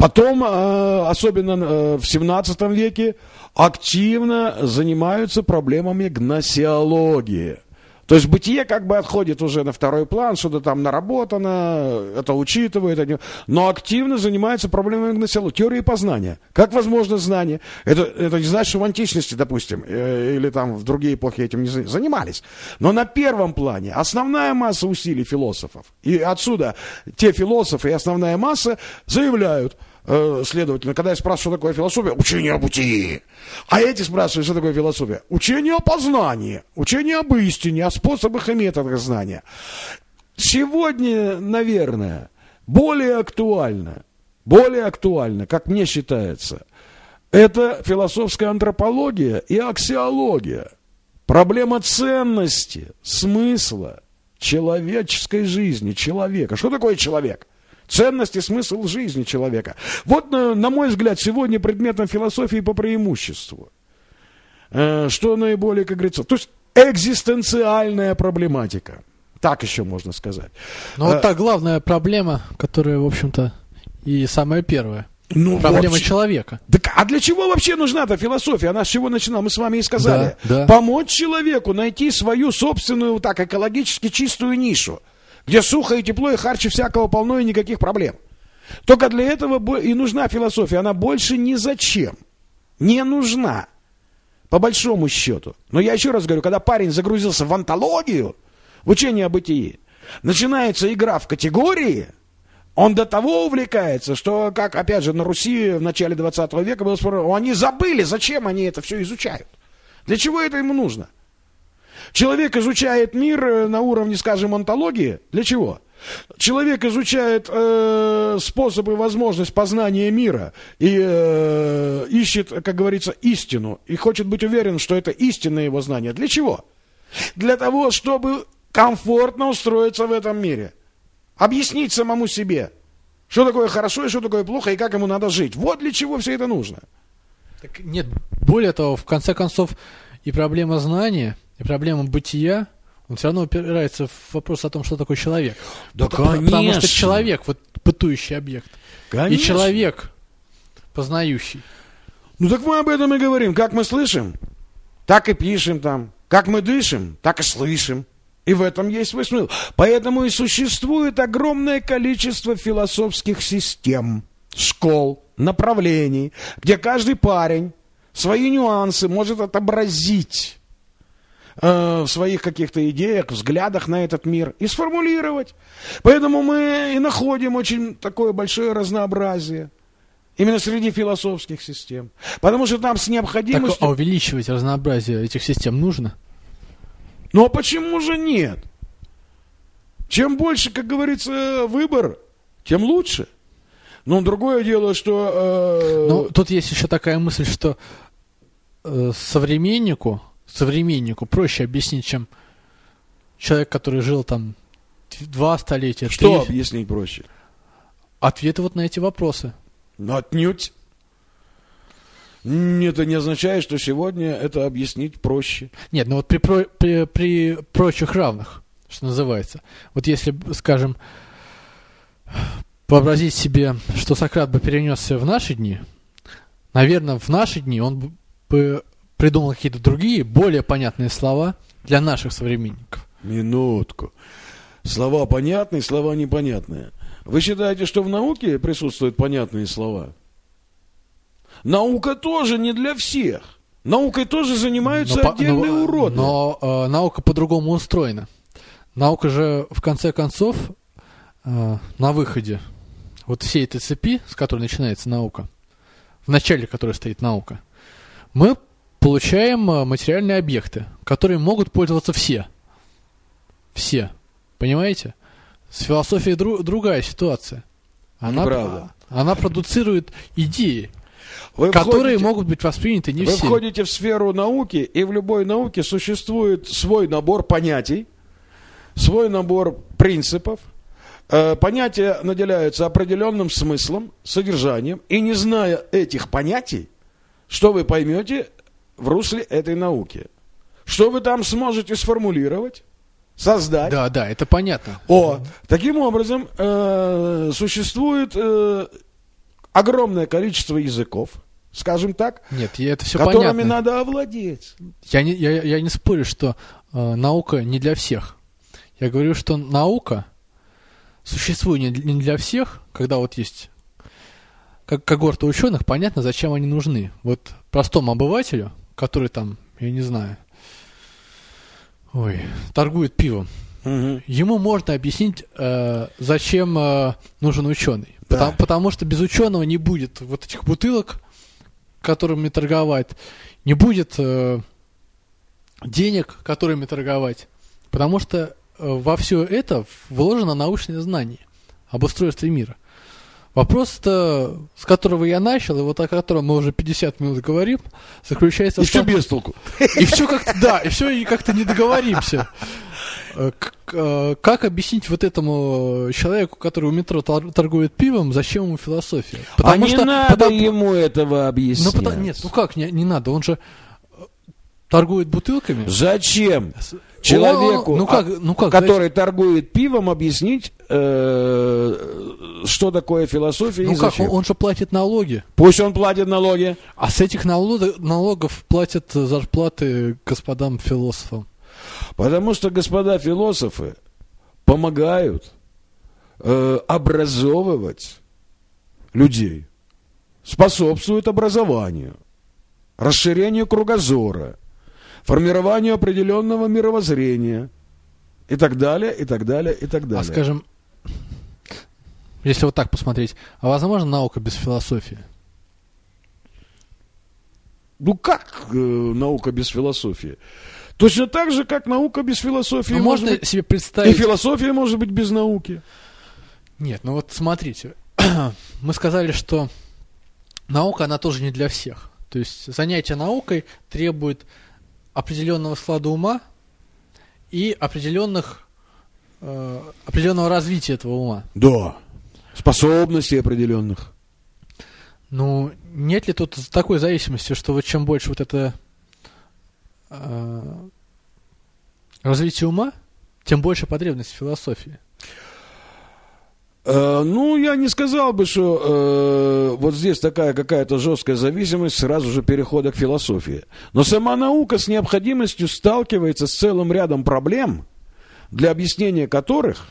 Speaker 3: Потом, э, особенно э, в 17 веке, активно занимаются проблемами гносеологии. То есть бытие как бы отходит уже на второй план, что-то там наработано, это учитывает, но активно занимается проблемами гносеологии, теории познания. Как возможно знание? Это, это не значит, что в античности, допустим, э, или там в другие эпохи этим не занимались. Но на первом плане основная масса усилий философов, и отсюда те философы и основная масса заявляют – Э, следовательно, когда я спрашиваю, что такое философия, учение о бытии. А эти спрашивают, что такое философия. Учение о познании, учение об истине, о способах и методах знания. Сегодня, наверное, более актуально, более актуально, как мне считается, это философская антропология и аксиология. Проблема ценности, смысла человеческой жизни, человека. Что такое человек? Ценность и смысл жизни человека. Вот, на, на мой взгляд, сегодня предметом философии по преимуществу. Э, что наиболее, как говорится, то есть экзистенциальная проблематика. Так еще можно сказать.
Speaker 2: Ну, вот э, та главная проблема, которая, в общем-то, и самая первая. Ну, Проблема вот. человека.
Speaker 3: Так, а для чего вообще нужна эта философия? Она с чего начинала? Мы с вами и сказали.
Speaker 2: Да, да.
Speaker 3: Помочь человеку найти свою собственную, вот так, экологически чистую нишу где сухо и тепло, и харчи всякого полно, и никаких проблем. Только для этого и нужна философия. Она больше ни зачем. Не нужна. По большому счету. Но я еще раз говорю, когда парень загрузился в антологию, в учение о бытии, начинается игра в категории, он до того увлекается, что, как, опять же, на Руси в начале 20 века было спор, они забыли, зачем они это все изучают. Для чего это ему нужно? Человек изучает мир э, на уровне, скажем, онтологии. Для чего? Человек изучает э, способы, возможность познания мира и э, ищет, как говорится, истину и хочет быть уверен, что это истинное его знание. Для чего? Для того, чтобы комфортно устроиться в этом мире. Объяснить самому себе, что такое хорошо и что такое плохо, и как ему надо жить. Вот для чего все это нужно.
Speaker 2: Так нет, более того, в конце концов, и проблема знания – и проблема бытия, он все равно упирается в вопрос о том, что такое человек.
Speaker 3: Да,
Speaker 2: потому,
Speaker 3: конечно.
Speaker 2: потому что человек, вот бытующий объект.
Speaker 3: Конечно.
Speaker 2: И человек, познающий.
Speaker 3: Ну так мы об этом и говорим. Как мы слышим, так и пишем там. Как мы дышим, так и слышим. И в этом есть свой смысл. Поэтому и существует огромное количество философских систем, школ, направлений, где каждый парень свои нюансы может отобразить э, в своих каких-то идеях, взглядах на этот мир и сформулировать. Поэтому мы и находим очень такое большое разнообразие. Именно среди философских систем. Потому что там с необходимостью...
Speaker 2: Так, а увеличивать разнообразие этих систем нужно?
Speaker 3: Ну а почему же нет? Чем больше, как говорится, выбор, тем лучше. Но другое дело, что... Э...
Speaker 2: Ну, тут есть еще такая мысль, что э, современнику, современнику проще объяснить, чем человек, который жил там два столетия,
Speaker 3: Что
Speaker 2: три.
Speaker 3: объяснить проще?
Speaker 2: Ответы вот на эти вопросы.
Speaker 3: Но отнюдь. Это не означает, что сегодня это объяснить проще.
Speaker 2: Нет, ну вот при, при, при прочих равных, что называется. Вот если, скажем, вообразить себе, что Сократ бы перенесся в наши дни, наверное, в наши дни он бы придумал какие-то другие, более понятные слова для наших современников.
Speaker 3: Минутку. Слова понятные, слова непонятные. Вы считаете, что в науке присутствуют понятные слова? Наука тоже не для всех. Наукой тоже занимаются но, отдельные но, уроды.
Speaker 2: Но э, наука по-другому устроена. Наука же, в конце концов, э, на выходе вот всей этой цепи, с которой начинается наука, в начале которой стоит наука, мы получаем э, материальные объекты, которые могут пользоваться все. Все. Понимаете? С философией дру, другая ситуация. Она,
Speaker 3: Неправда.
Speaker 2: она продуцирует идеи, вы которые входите, могут быть восприняты не
Speaker 3: вы
Speaker 2: все.
Speaker 3: Вы входите в сферу науки, и в любой науке существует свой набор понятий, свой набор принципов. Э, понятия наделяются определенным смыслом, содержанием, и не зная этих понятий, что вы поймете в русле этой науки? Что вы там сможете сформулировать? создать.
Speaker 2: Да, да, это понятно.
Speaker 3: О, таким образом э, существует э, огромное количество языков, скажем так,
Speaker 2: Нет, это все
Speaker 3: которыми
Speaker 2: понятно.
Speaker 3: надо овладеть.
Speaker 2: Я не, я, я не спорю, что э, наука не для всех. Я говорю, что наука существует не, не для всех, когда вот есть как когорта ученых, понятно, зачем они нужны. Вот простому обывателю, который там, я не знаю, ой, торгует пивом,
Speaker 3: угу.
Speaker 2: ему можно объяснить, э, зачем э, нужен ученый.
Speaker 3: Да.
Speaker 2: Потому, потому что без ученого не будет вот этих бутылок, которыми торговать, не будет э, денег, которыми торговать. Потому что э, во все это вложено научное знание об устройстве мира. Вопрос-то, с которого я начал, и вот о котором мы уже 50 минут говорим, заключается
Speaker 3: и
Speaker 2: в том...
Speaker 3: все без толку.
Speaker 2: И все как-то, да, и все и как-то не договоримся. Э, э, как объяснить вот этому человеку, который у метро торгует пивом, зачем ему философия?
Speaker 3: Потому а что, не надо потому, ему этого объяснять.
Speaker 2: Ну, потому, нет, ну как, не, не надо, он же торгует бутылками.
Speaker 3: Зачем? человеку,
Speaker 2: ну как, ну как,
Speaker 3: который знаете? торгует пивом, объяснить, э, что такое философия
Speaker 2: ну
Speaker 3: и
Speaker 2: как,
Speaker 3: зачем.
Speaker 2: Он, он же платит налоги.
Speaker 3: Пусть он платит налоги.
Speaker 2: А с этих налогов, налогов платят зарплаты господам философам.
Speaker 3: Потому что господа философы помогают э, образовывать людей, способствуют образованию, расширению кругозора, формированию определенного мировоззрения и так далее, и так далее, и так далее.
Speaker 2: А скажем, если вот так посмотреть, а возможно наука без философии?
Speaker 3: Ну как э, наука без философии? Точно так же, как наука без философии.
Speaker 2: Ну, можно быть, себе представить...
Speaker 3: И философия может быть без науки.
Speaker 2: Нет, ну вот смотрите. (clears throat) Мы сказали, что наука, она тоже не для всех. То есть занятие наукой требует определенного склада ума и определенных, э, определенного развития этого ума.
Speaker 3: Да. Способностей определенных.
Speaker 2: Ну, нет ли тут такой зависимости, что вот чем больше вот это э, развитие ума, тем больше потребность в философии?
Speaker 3: Э, ну, я не сказал бы, что э, вот здесь такая какая-то жесткая зависимость сразу же перехода к философии. Но сама наука с необходимостью сталкивается с целым рядом проблем, для объяснения которых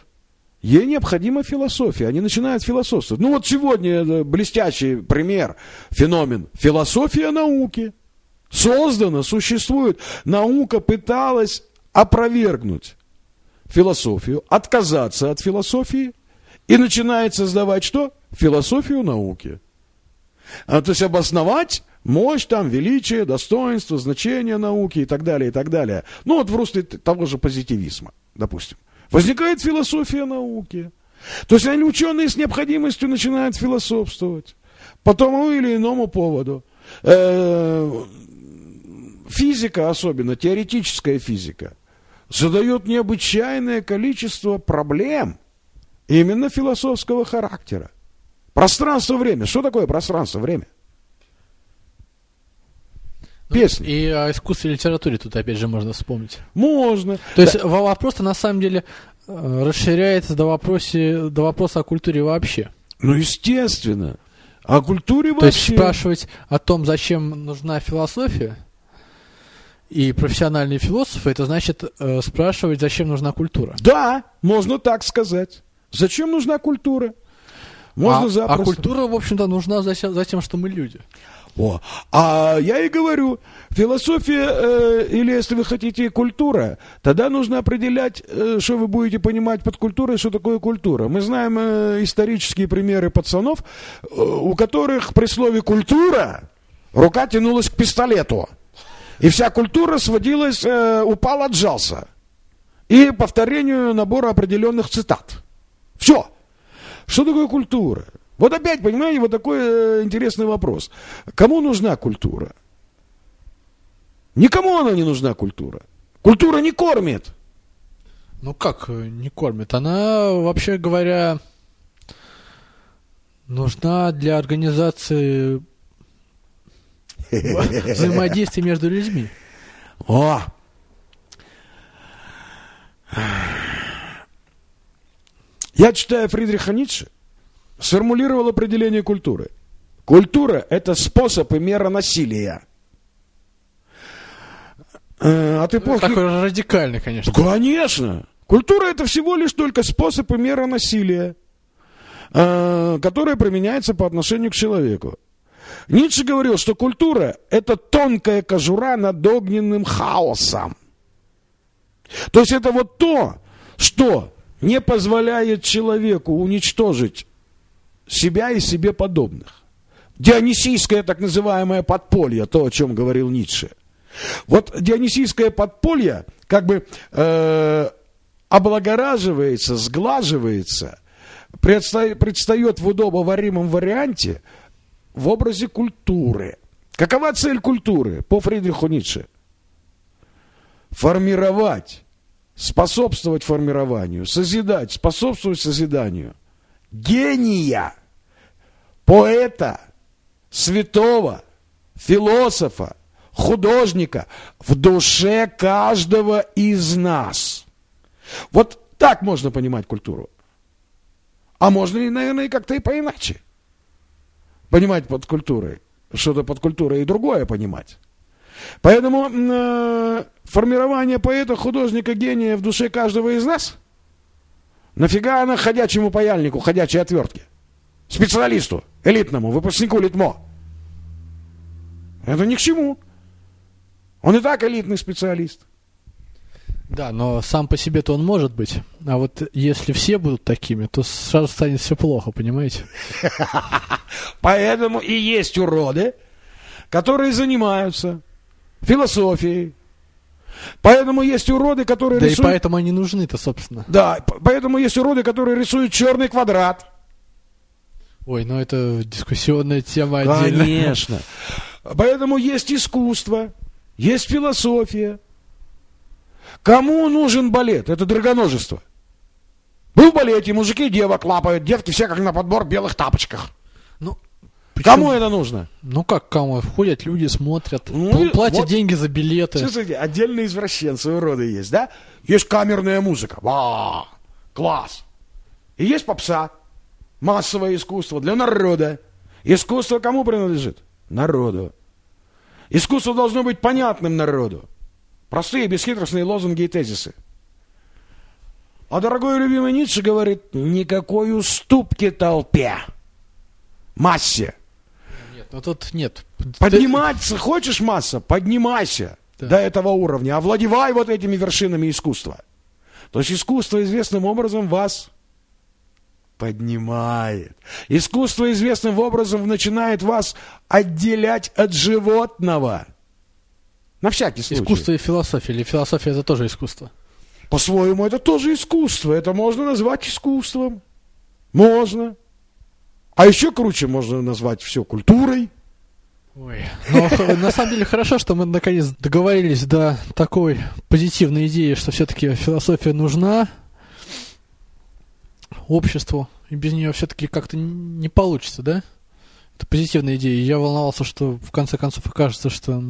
Speaker 3: ей необходима философия. Они начинают философствовать. Ну вот сегодня блестящий пример, феномен. Философия науки. создано, существует. Наука пыталась опровергнуть философию, отказаться от философии и начинает создавать что? Философию науки. А, то есть обосновать мощь, там, величие, достоинство, значение науки и так далее, и так далее. Ну вот в русле того же позитивизма, допустим. Возникает философия науки. То есть они ученые с необходимостью начинают философствовать по тому или иному поводу. Э, физика особенно, теоретическая физика, задает необычайное количество проблем именно философского характера. Пространство-время. Что такое пространство-время?
Speaker 2: Ну, Песни. И о искусстве и литературе тут опять же можно вспомнить.
Speaker 3: Можно.
Speaker 2: То да. есть вопрос на самом деле э, расширяется до, вопросе, до вопроса о культуре вообще.
Speaker 3: Ну, естественно. О культуре вообще.
Speaker 2: То есть спрашивать о том, зачем нужна философия и профессиональные философы, это значит э, спрашивать, зачем нужна культура.
Speaker 3: Да, можно так сказать. Зачем нужна культура?
Speaker 2: Можно а, запросто. А культура, в общем-то, нужна за, за тем, что мы люди.
Speaker 3: О, а я и говорю, философия, э, или если вы хотите культура, тогда нужно определять, э, что вы будете понимать под культурой, что такое культура. Мы знаем э, исторические примеры пацанов, э, у которых при слове культура рука тянулась к пистолету. И вся культура сводилась, э, упал, отжался. И повторению набора определенных цитат. Все. Что такое культура? Вот опять, понимаете, вот такой э, интересный вопрос. Кому нужна культура? Никому она не нужна, культура. Культура не кормит.
Speaker 2: Ну как э, не кормит? Она, вообще говоря, нужна для организации (laughs) взаимодействия между людьми.
Speaker 3: О! Я читаю Фридриха Ницше, сформулировал определение культуры. Культура – это способ и мера насилия.
Speaker 2: Э, от эпохи... Такой радикальный, конечно.
Speaker 3: Конечно. Культура – это всего лишь только способ и мера насилия, э, которое применяется по отношению к человеку. Ницше говорил, что культура – это тонкая кожура над огненным хаосом. То есть это вот то, что не позволяет человеку уничтожить себя и себе подобных. Дионисийское так называемое подполье, то, о чем говорил Ницше. Вот дионисийское подполье как бы э, облагораживается, сглаживается, предстает, в удобоваримом варианте в образе культуры. Какова цель культуры по Фридриху Ницше? Формировать, способствовать формированию, созидать, способствовать созиданию гения поэта, святого, философа, художника в душе каждого из нас. Вот так можно понимать культуру. А можно, наверное, и как-то и поиначе. Понимать под культурой. Что-то под культурой и другое понимать. Поэтому э, формирование поэта, художника, гения в душе каждого из нас, нафига она ходячему паяльнику, ходячей отвертке? Специалисту элитному, выпускнику Литмо. Это ни к чему. Он и так элитный специалист.
Speaker 2: Да, но сам по себе-то он может быть. А вот если все будут такими, то сразу станет все плохо, понимаете? (laughs)
Speaker 3: Поэтому и есть уроды, которые занимаются философией. Поэтому есть уроды, которые
Speaker 2: да рисуют... Да и поэтому они нужны-то, собственно.
Speaker 3: Да, поэтому есть уроды, которые рисуют черный квадрат.
Speaker 2: Ой, ну это дискуссионная тема отдельно.
Speaker 3: Конечно. (laughs) Поэтому есть искусство, есть философия. Кому нужен балет? Это драгоножество. Был в балете, мужики девок лапают, девки все как на подбор в белых тапочках. Ну, причем, кому это нужно?
Speaker 2: Ну как кому? Входят люди, смотрят, ну, платят вот, деньги за билеты.
Speaker 3: Слушайте, отдельные извращенцы, уроды есть, да? Есть камерная музыка. Ва, класс. И есть попса массовое искусство для народа. Искусство кому принадлежит? Народу. Искусство должно быть понятным народу. Простые, бесхитростные лозунги и тезисы. А дорогой любимый Ницше говорит, никакой уступки толпе, массе.
Speaker 2: Но тут нет.
Speaker 3: Подниматься хочешь, масса? Поднимайся
Speaker 2: Да.
Speaker 3: до этого уровня. Овладевай вот этими вершинами искусства. То есть искусство известным образом вас поднимает. Искусство известным образом начинает вас отделять от животного. На всякий случай.
Speaker 2: Искусство и философия, или философия это тоже искусство?
Speaker 3: По-своему, это тоже искусство. Это можно назвать искусством. Можно. А еще круче можно назвать все культурой.
Speaker 2: Ой, х- (laughs) на самом деле хорошо, что мы наконец договорились до такой позитивной идеи, что все-таки философия нужна обществу, и без нее все-таки как-то не получится, да? Это позитивная идея. Я волновался, что в конце концов окажется, что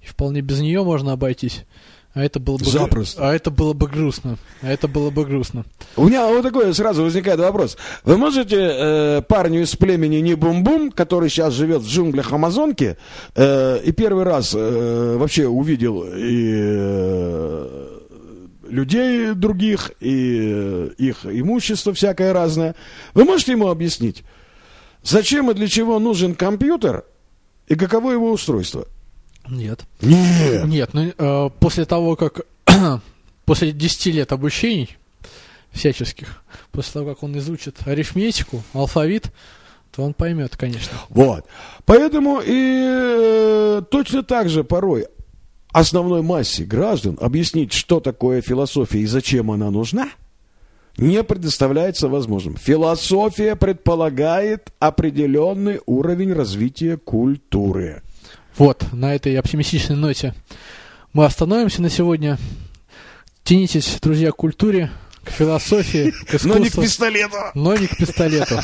Speaker 2: и вполне без нее можно обойтись. А это было бы гру-
Speaker 3: Запросто.
Speaker 2: А это было бы грустно. А это было бы грустно.
Speaker 3: У меня вот такой сразу возникает вопрос. Вы можете э, парню из племени Не Бум-Бум, который сейчас живет в джунглях Амазонки, э, и первый раз э, вообще увидел и э, людей других, и э, их имущество всякое разное, вы можете ему объяснить, зачем и для чего нужен компьютер и каково его устройство?
Speaker 2: Нет.
Speaker 3: Нет.
Speaker 2: Нет, ну э, после того, как (clears throat) после 10 лет обучений всяческих, после того, как он изучит арифметику, алфавит, то он поймет, конечно.
Speaker 3: Вот. Поэтому и э, точно так же порой основной массе граждан объяснить, что такое философия и зачем она нужна, не предоставляется возможным. Философия предполагает определенный уровень развития культуры.
Speaker 2: Вот, на этой оптимистичной ноте мы остановимся на сегодня. Тянитесь, друзья, к культуре, к философии, к искусству, (laughs)
Speaker 3: Но не к пистолету.
Speaker 2: но не к пистолету.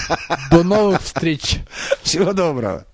Speaker 2: До новых встреч!
Speaker 3: Всего доброго.